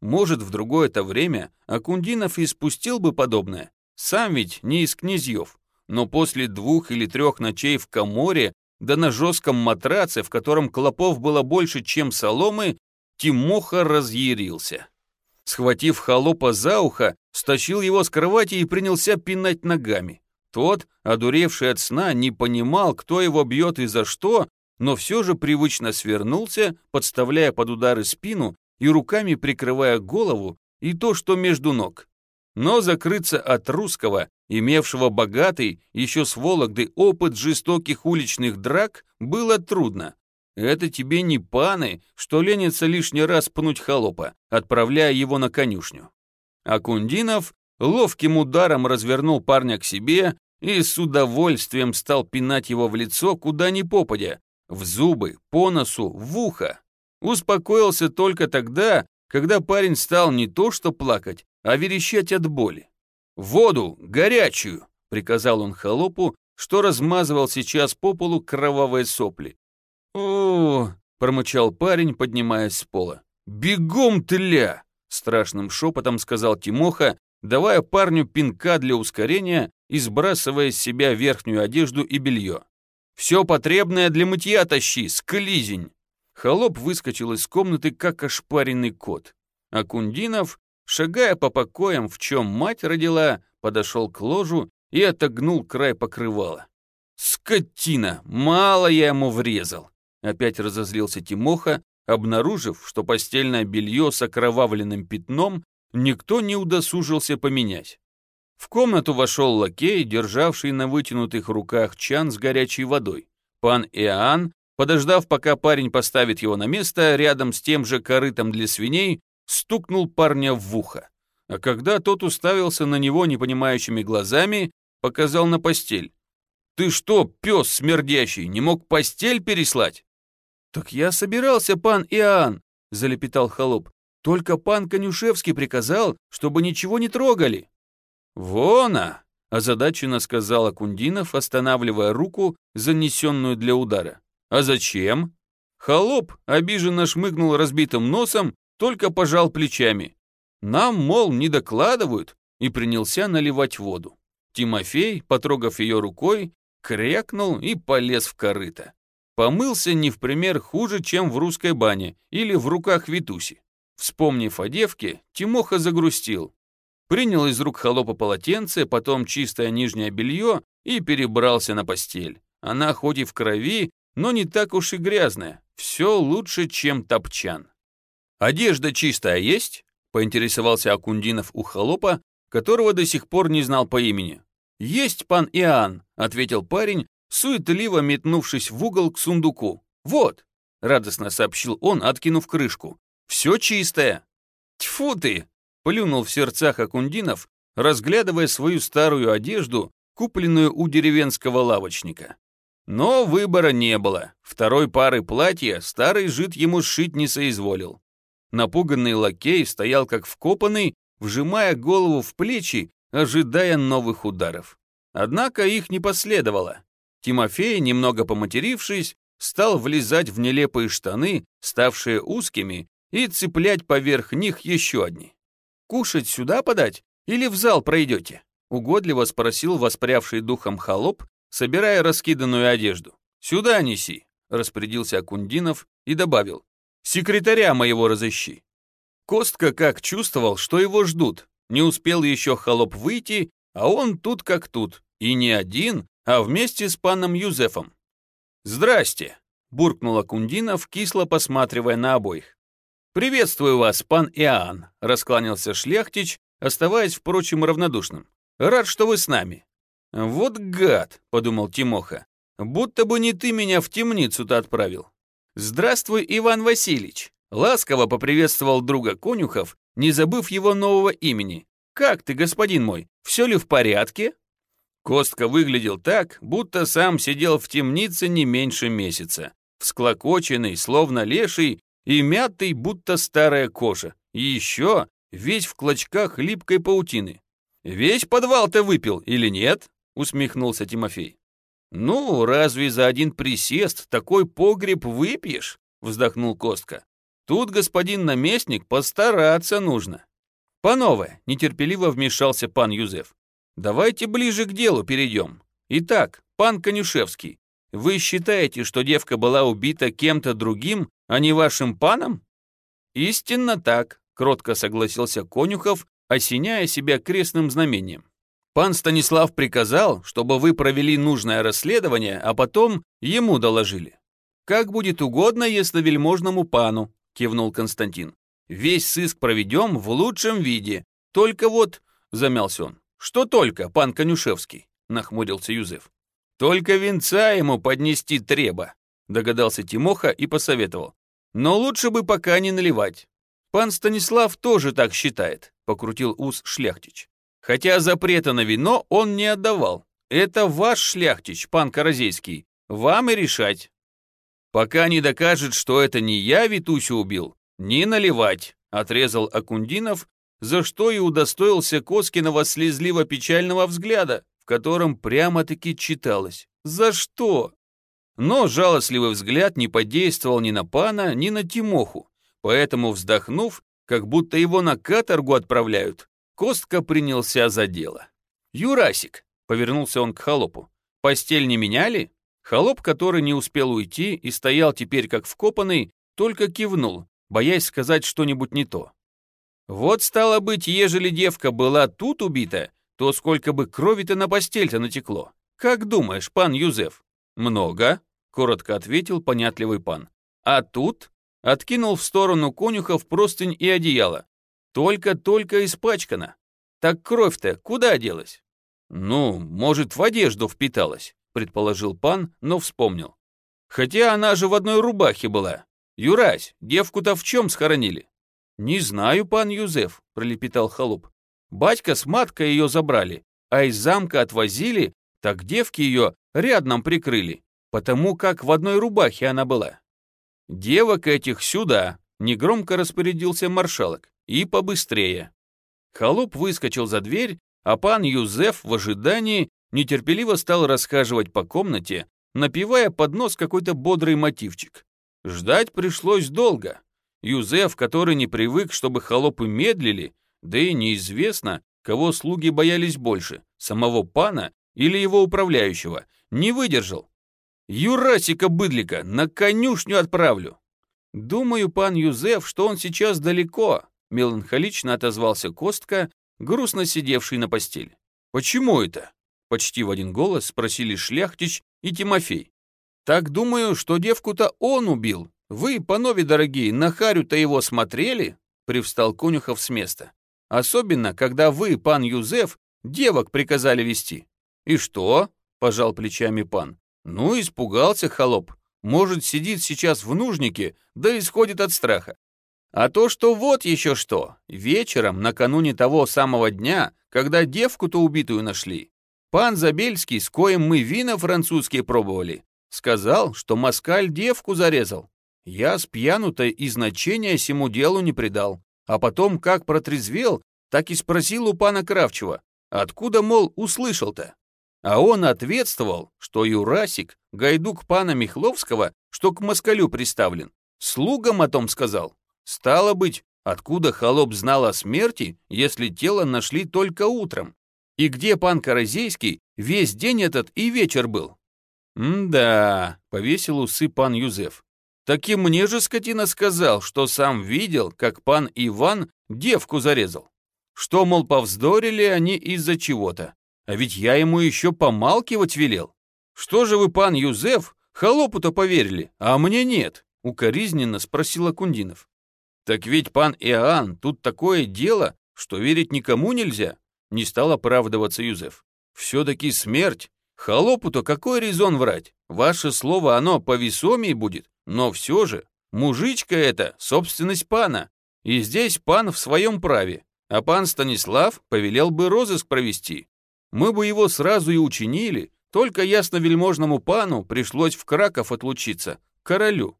Может, в другое-то время Акундинов и спустил бы подобное. Сам ведь не из князьев. Но после двух или трех ночей в коморе да на жестком матраце, в котором клопов было больше, чем соломы, Тимоха разъярился. Схватив холопа за ухо, стащил его с кровати и принялся пинать ногами. Тот, одуревший от сна, не понимал, кто его бьет и за что, но все же привычно свернулся, подставляя под удары спину и руками прикрывая голову и то, что между ног. Но закрыться от русского, имевшего богатый, еще с Вологды, опыт жестоких уличных драк, было трудно. Это тебе не паны, что ленится лишний раз пнуть холопа, отправляя его на конюшню. Акундинов ловким ударом развернул парня к себе и с удовольствием стал пинать его в лицо, куда ни попадя, в зубы, по носу, в ухо. Успокоился только тогда, когда парень стал не то что плакать, а верещать от боли. «Воду, горячую!» — приказал он холопу, что размазывал сейчас по полу кровавые сопли. о промычал парень, поднимаясь с пола. «Бегом, тля!» — страшным шепотом сказал Тимоха, давая парню пинка для ускорения и сбрасывая с себя верхнюю одежду и белье. «Все потребное для мытья тащи, склизень!» Холоп выскочил из комнаты, как ошпаренный кот. А Кундинов Шагая по покоям, в чем мать родила, подошел к ложу и отогнул край покрывала. «Скотина! Мало я ему врезал!» Опять разозлился Тимоха, обнаружив, что постельное белье с окровавленным пятном никто не удосужился поменять. В комнату вошел лакей, державший на вытянутых руках чан с горячей водой. Пан Иоанн, подождав, пока парень поставит его на место, рядом с тем же корытом для свиней, стукнул парня в ухо, а когда тот уставился на него непонимающими глазами, показал на постель. «Ты что, пес смердящий, не мог постель переслать?» «Так я собирался, пан Иоанн», — залепетал холоп. «Только пан Конюшевский приказал, чтобы ничего не трогали». «Вона!» — озадаченно сказал Акундинов, останавливая руку, занесенную для удара. «А зачем?» Холоп обиженно шмыгнул разбитым носом только пожал плечами. Нам, мол, не докладывают, и принялся наливать воду. Тимофей, потрогав ее рукой, крякнул и полез в корыто. Помылся не в пример хуже, чем в русской бане или в руках Витуси. Вспомнив о девке, Тимоха загрустил. Принял из рук холопа полотенце, потом чистое нижнее белье и перебрался на постель. Она хоть и в крови, но не так уж и грязная. Все лучше, чем топчан. «Одежда чистая есть?» — поинтересовался Акундинов у холопа, которого до сих пор не знал по имени. «Есть, пан Иоанн», — ответил парень, суетливо метнувшись в угол к сундуку. «Вот!» — радостно сообщил он, откинув крышку. «Все чистое!» «Тьфу ты!» — плюнул в сердцах Акундинов, разглядывая свою старую одежду, купленную у деревенского лавочника. Но выбора не было. Второй пары платья старый жид ему сшить не соизволил. Напуганный лакей стоял как вкопанный, вжимая голову в плечи, ожидая новых ударов. Однако их не последовало. Тимофей, немного поматерившись, стал влезать в нелепые штаны, ставшие узкими, и цеплять поверх них еще одни. «Кушать сюда подать или в зал пройдете?» Угодливо спросил воспрявший духом холоп, собирая раскиданную одежду. «Сюда неси», — распорядился Акундинов и добавил. «Секретаря моего разыщи». Костка как чувствовал, что его ждут. Не успел еще холоп выйти, а он тут как тут. И не один, а вместе с паном Юзефом. «Здрасте», — буркнул Акундинов, кисло посматривая на обоих. «Приветствую вас, пан Иоанн», — раскланялся шляхтич, оставаясь, впрочем, равнодушным. «Рад, что вы с нами». «Вот гад», — подумал Тимоха, «будто бы не ты меня в темницу-то отправил». «Здравствуй, Иван Васильевич», — ласково поприветствовал друга Конюхов, не забыв его нового имени. «Как ты, господин мой, все ли в порядке?» Костка выглядел так, будто сам сидел в темнице не меньше месяца, всклокоченный, словно леший, и мятый, будто старая кожа, и еще весь в клочках липкой паутины. «Весь подвал-то выпил или нет?» — усмехнулся Тимофей. «Ну, разве за один присест такой погреб выпьешь?» — вздохнул Костка. «Тут, господин наместник, постараться нужно». «Панове», — нетерпеливо вмешался пан Юзеф, «давайте ближе к делу перейдем. Итак, пан Конюшевский, вы считаете, что девка была убита кем-то другим, а не вашим паном?» «Истинно так», — кротко согласился Конюхов, осеняя себя крестным знамением. «Пан Станислав приказал, чтобы вы провели нужное расследование, а потом ему доложили. Как будет угодно, если вельможному пану», — кивнул Константин. «Весь сыск проведем в лучшем виде. Только вот...» — замялся он. «Что только, пан Конюшевский?» — нахмурился Юзеф. «Только венца ему поднести треба», — догадался Тимоха и посоветовал. «Но лучше бы пока не наливать. Пан Станислав тоже так считает», — покрутил ус шляхтич. «Хотя запрета на вино он не отдавал. Это ваш шляхтич, пан Каразейский. Вам и решать». «Пока не докажет, что это не я Витусю убил, не наливать», — отрезал Акундинов, за что и удостоился Коскиного слезливо-печального взгляда, котором прямо-таки читалось «За что?». Но жалостливый взгляд не подействовал ни на пана, ни на Тимоху, поэтому, вздохнув, как будто его на каторгу отправляют, Костка принялся за дело. «Юрасик», — повернулся он к холопу, — «постель не меняли?» Холоп, который не успел уйти и стоял теперь как вкопанный, только кивнул, боясь сказать что-нибудь не то. «Вот стало быть, ежели девка была тут убита, то сколько бы крови-то на постель-то натекло? Как думаешь, пан Юзеф? Много, коротко ответил понятливый пан. А тут? Откинул в сторону конюхов простынь и одеяло. Только-только испачкана. Так кровь-то куда делась? Ну, может, в одежду впиталась, предположил пан, но вспомнил. Хотя она же в одной рубахе была. Юрась, девку-то в чем схоронили? Не знаю, пан Юзеф, пролепетал холоп. Батька с маткой ее забрали, а из замка отвозили, так девки ее рядом прикрыли, потому как в одной рубахе она была. Девок этих сюда, негромко распорядился маршалок, и побыстрее. Холоп выскочил за дверь, а пан Юзеф в ожидании нетерпеливо стал расхаживать по комнате, напевая под нос какой-то бодрый мотивчик. Ждать пришлось долго. Юзеф, который не привык, чтобы холопы медлили, да и неизвестно, кого слуги боялись больше, самого пана или его управляющего, не выдержал. Юрасика быдлика на конюшню отправлю. Думаю, пан Юзеф, что он сейчас далеко, меланхолично отозвался Костка, грустно сидевший на постели. Почему это? Почти в один голос спросили Шляхтич и Тимофей. Так думаю, что девку-то он убил. Вы, панове дорогие, на харю-то его смотрели? Привстал Конюхов с места. Особенно, когда вы, пан Юзеф, девок приказали вести. И что? Пожал плечами пан. Ну, испугался холоп. Может, сидит сейчас в нужнике, да исходит от страха. А то, что вот еще что, вечером, накануне того самого дня, когда девку-то убитую нашли, пан Забельский, с коем мы вина французские пробовали, сказал, что москаль девку зарезал. Я с пьяну-то и значения сему делу не придал, а потом, как протрезвел, так и спросил у пана Кравчева, откуда, мол, услышал-то. А он ответствовал, что Юрасик, гайдук пана Михловского, что к москалю приставлен, слугам о том сказал. Стало быть, откуда холоп знал о смерти, если тело нашли только утром? И где пан Каразейский весь день этот и вечер был? «М-да», — повесил усы пан Юзеф. «Так и мне же скотина сказал, что сам видел, как пан Иван девку зарезал. Что, мол, повздорили они из-за чего-то. А ведь я ему еще помалкивать велел. Что же вы, пан Юзеф, холопу-то поверили, а мне нет?» — укоризненно спросил Акундинов. «Так ведь, пан Иоанн, тут такое дело, что верить никому нельзя», не стал оправдываться Юзеф. «Все-таки смерть. Холопу-то какой резон врать? Ваше слово, оно повесомее будет, но все же, мужичка это, собственность пана, и здесь пан в своем праве, а пан Станислав повелел бы розыск провести. Мы бы его сразу и учинили, только ясно-вельможному пану пришлось в Краков отлучиться, королю.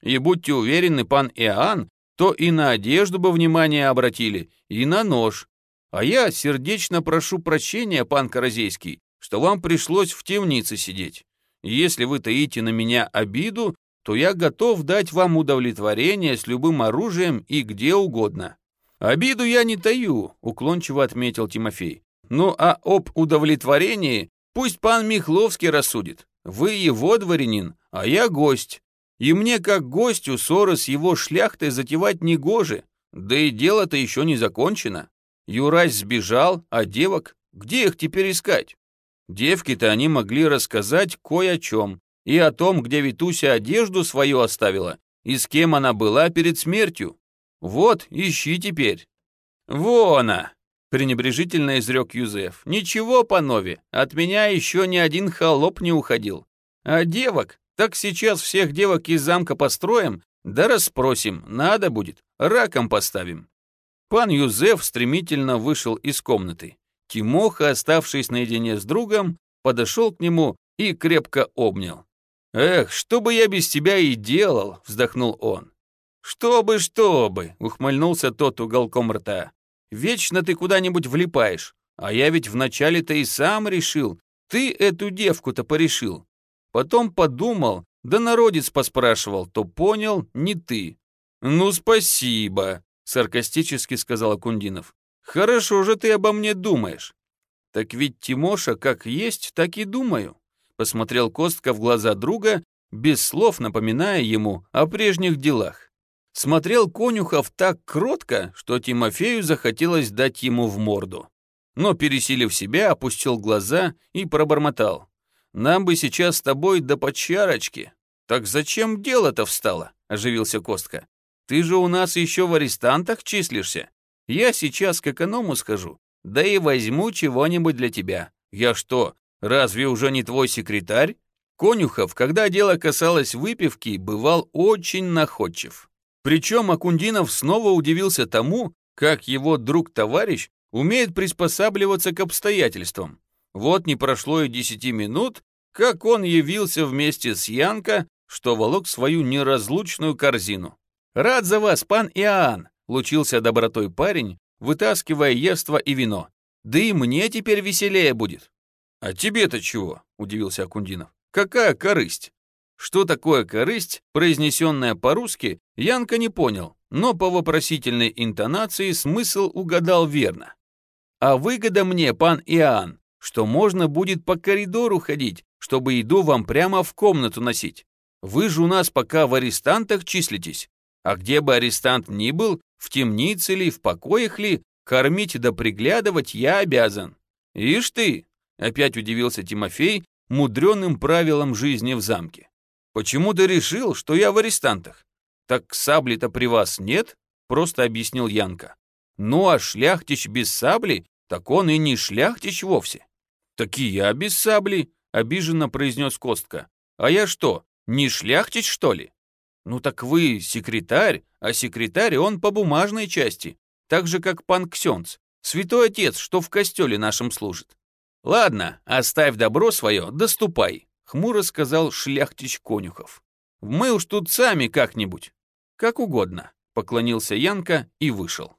И будьте уверены, пан Иоанн то и на одежду бы внимание обратили, и на нож. А я сердечно прошу прощения, пан Каразейский, что вам пришлось в темнице сидеть. Если вы таите на меня обиду, то я готов дать вам удовлетворение с любым оружием и где угодно. Обиду я не таю, уклончиво отметил Тимофей. Ну а об удовлетворении пусть пан Михловский рассудит. Вы его дворянин, а я гость. И мне, как гостю, ссоры с его шляхтой затевать не гоже, да и дело-то еще не закончено. Юрась сбежал, а девок, где их теперь искать? Девки-то они могли рассказать кое о чем, и о том, где Витуся одежду свою оставила, и с кем она была перед смертью. Вот, ищи теперь. Вон она, пренебрежительно изрек Юзеф. Ничего, панове, от меня еще ни один холоп не уходил. А девок, так сейчас всех девок из замка построим, да расспросим, надо будет, раком поставим». Пан Юзеф стремительно вышел из комнаты. Тимоха, оставшись наедине с другом, подошел к нему и крепко обнял. «Эх, что бы я без тебя и делал!» — вздохнул он. «Что бы, что бы!» — ухмыльнулся тот уголком рта. «Вечно ты куда-нибудь влипаешь, а я ведь вначале-то и сам решил. Ты эту девку-то порешил. Потом подумал, да народец поспрашивал, то понял, не ты. «Ну, спасибо», — саркастически сказал Акундинов. «Хорошо же ты обо мне думаешь». «Так ведь Тимоша как есть, так и думаю», — посмотрел Костка в глаза друга, без слов напоминая ему о прежних делах. Смотрел Конюхов так кротко, что Тимофею захотелось дать ему в морду. Но, пересилив себя, опустил глаза и пробормотал. Нам бы сейчас с тобой до почарочки. Так зачем дело-то встало? Оживился Костка. Ты же у нас еще в арестантах числишься. Я сейчас к эконому схожу, да и возьму чего-нибудь для тебя. Я что, разве уже не твой секретарь? Конюхов, когда дело касалось выпивки, бывал очень находчив. Причем Акундинов снова удивился тому, как его друг-товарищ умеет приспосабливаться к обстоятельствам. Вот не прошло и десяти минут, как он явился вместе с Янко, что волок свою неразлучную корзину. «Рад за вас, пан Иоанн!» — лучился добротой парень, вытаскивая ество и вино. «Да и мне теперь веселее будет». «А тебе-то чего?» — удивился Акундинов. «Какая корысть?» Что такое корысть, произнесенная по-русски, Янка не понял, но по вопросительной интонации смысл угадал верно. «А выгода мне, пан Иоанн, что можно будет по коридору ходить, чтобы еду вам прямо в комнату носить. Вы же у нас пока в арестантах числитесь. А где бы арестант ни был, в темнице ли, в покоях ли, кормить да приглядывать я обязан. Ишь ты, опять удивился Тимофей мудреным правилам жизни в замке. Почему ты решил, что я в арестантах? Так сабли-то при вас нет? Просто объяснил Янка. Ну а шляхтич без сабли, так он и не шляхтич вовсе. «Так и я без сабли», обиженно произнес Костка. «А я что, не шляхтич, что ли?» «Ну так вы секретарь, а секретарь он по бумажной части, так же, как пан Ксенц, святой отец, что в костеле нашем служит». «Ладно, оставь добро свое, доступай», — хмуро сказал шляхтич Конюхов. «Мы уж тут сами как-нибудь». «Как угодно», — поклонился Янка и вышел.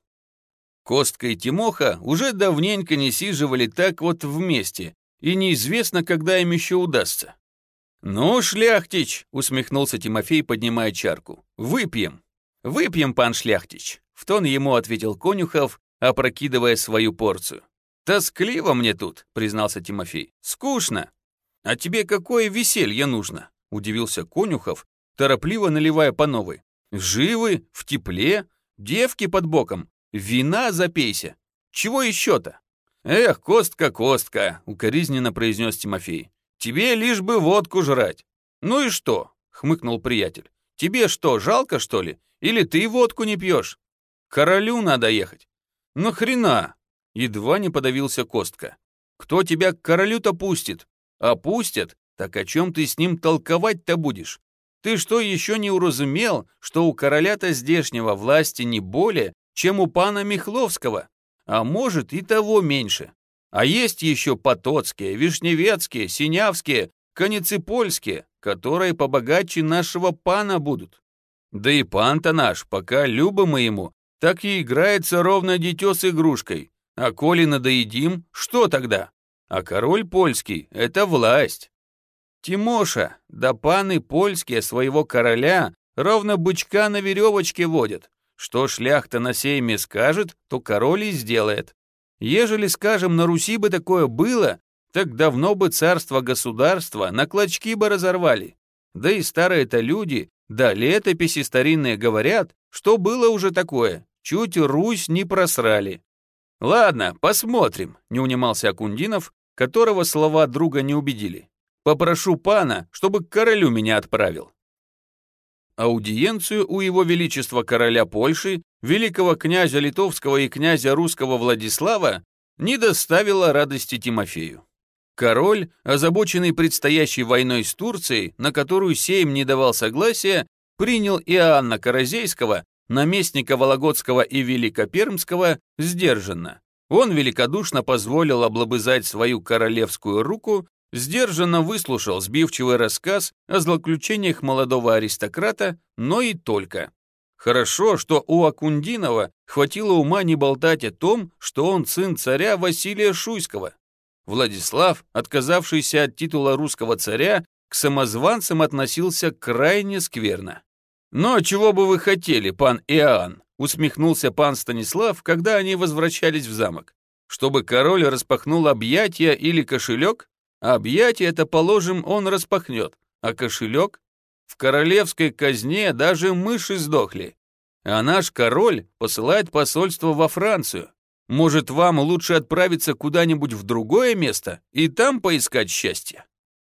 Костка и Тимоха уже давненько не сиживали так вот вместе, и неизвестно, когда им еще удастся. «Ну, шляхтич!» — усмехнулся Тимофей, поднимая чарку. «Выпьем!» «Выпьем, пан шляхтич!» — в тон ему ответил Конюхов, опрокидывая свою порцию. «Тоскливо мне тут», — признался Тимофей. «Скучно». «А тебе какое веселье нужно?» — удивился Конюхов, торопливо наливая по новой. «Живы, в тепле, девки под боком, вина запейся. Чего еще-то?» «Эх, костка, костка», — укоризненно произнес Тимофей. «Тебе лишь бы водку жрать». «Ну и что?» — хмыкнул приятель. «Тебе что, жалко, что ли? Или ты водку не пьешь? Королю надо ехать». «Нахрена?» Едва не подавился Костка. «Кто тебя к королю-то пустит? А так о чем ты с ним толковать-то будешь? Ты что, еще не уразумел, что у короля-то здешнего власти не более, чем у пана Михловского? А может и того меньше. А есть еще потоцкие, вишневецкие, синявские, конецепольские, которые побогаче нашего пана будут. Да и пан-то наш, пока люба мы ему, так и играется ровно дитё с игрушкой, а коли надоедим, что тогда? А король польский — это власть. Тимоша, да паны польские своего короля ровно бычка на веревочке водят. Что шляхта на сейме скажет, то король и сделает. Ежели, скажем, на Руси бы такое было, так давно бы царство-государство на клочки бы разорвали. Да и старые-то люди, да летописи старинные говорят, что было уже такое, чуть Русь не просрали. «Ладно, посмотрим», — не унимался Акундинов, которого слова друга не убедили. «Попрошу пана, чтобы к королю меня отправил». Аудиенцию у его величества короля Польши, великого князя литовского и князя русского Владислава не доставила радости Тимофею. Король, озабоченный предстоящей войной с Турцией, на которую Сейм не давал согласия, принял Иоанна Каразейского наместника Вологодского и Великопермского, сдержанно. Он великодушно позволил облобызать свою королевскую руку, сдержанно выслушал сбивчивый рассказ о злоключениях молодого аристократа, но и только. Хорошо, что у Акундинова хватило ума не болтать о том, что он сын царя Василия Шуйского. Владислав, отказавшийся от титула русского царя, к самозванцам относился крайне скверно. «Но чего бы вы хотели, пан Иоанн?» усмехнулся пан Станислав, когда они возвращались в замок. «Чтобы король распахнул объятия или кошелек? Объятия это, положим, он распахнет, а кошелек? В королевской казне даже мыши сдохли. А наш король посылает посольство во Францию. Может, вам лучше отправиться куда-нибудь в другое место и там поискать счастье?»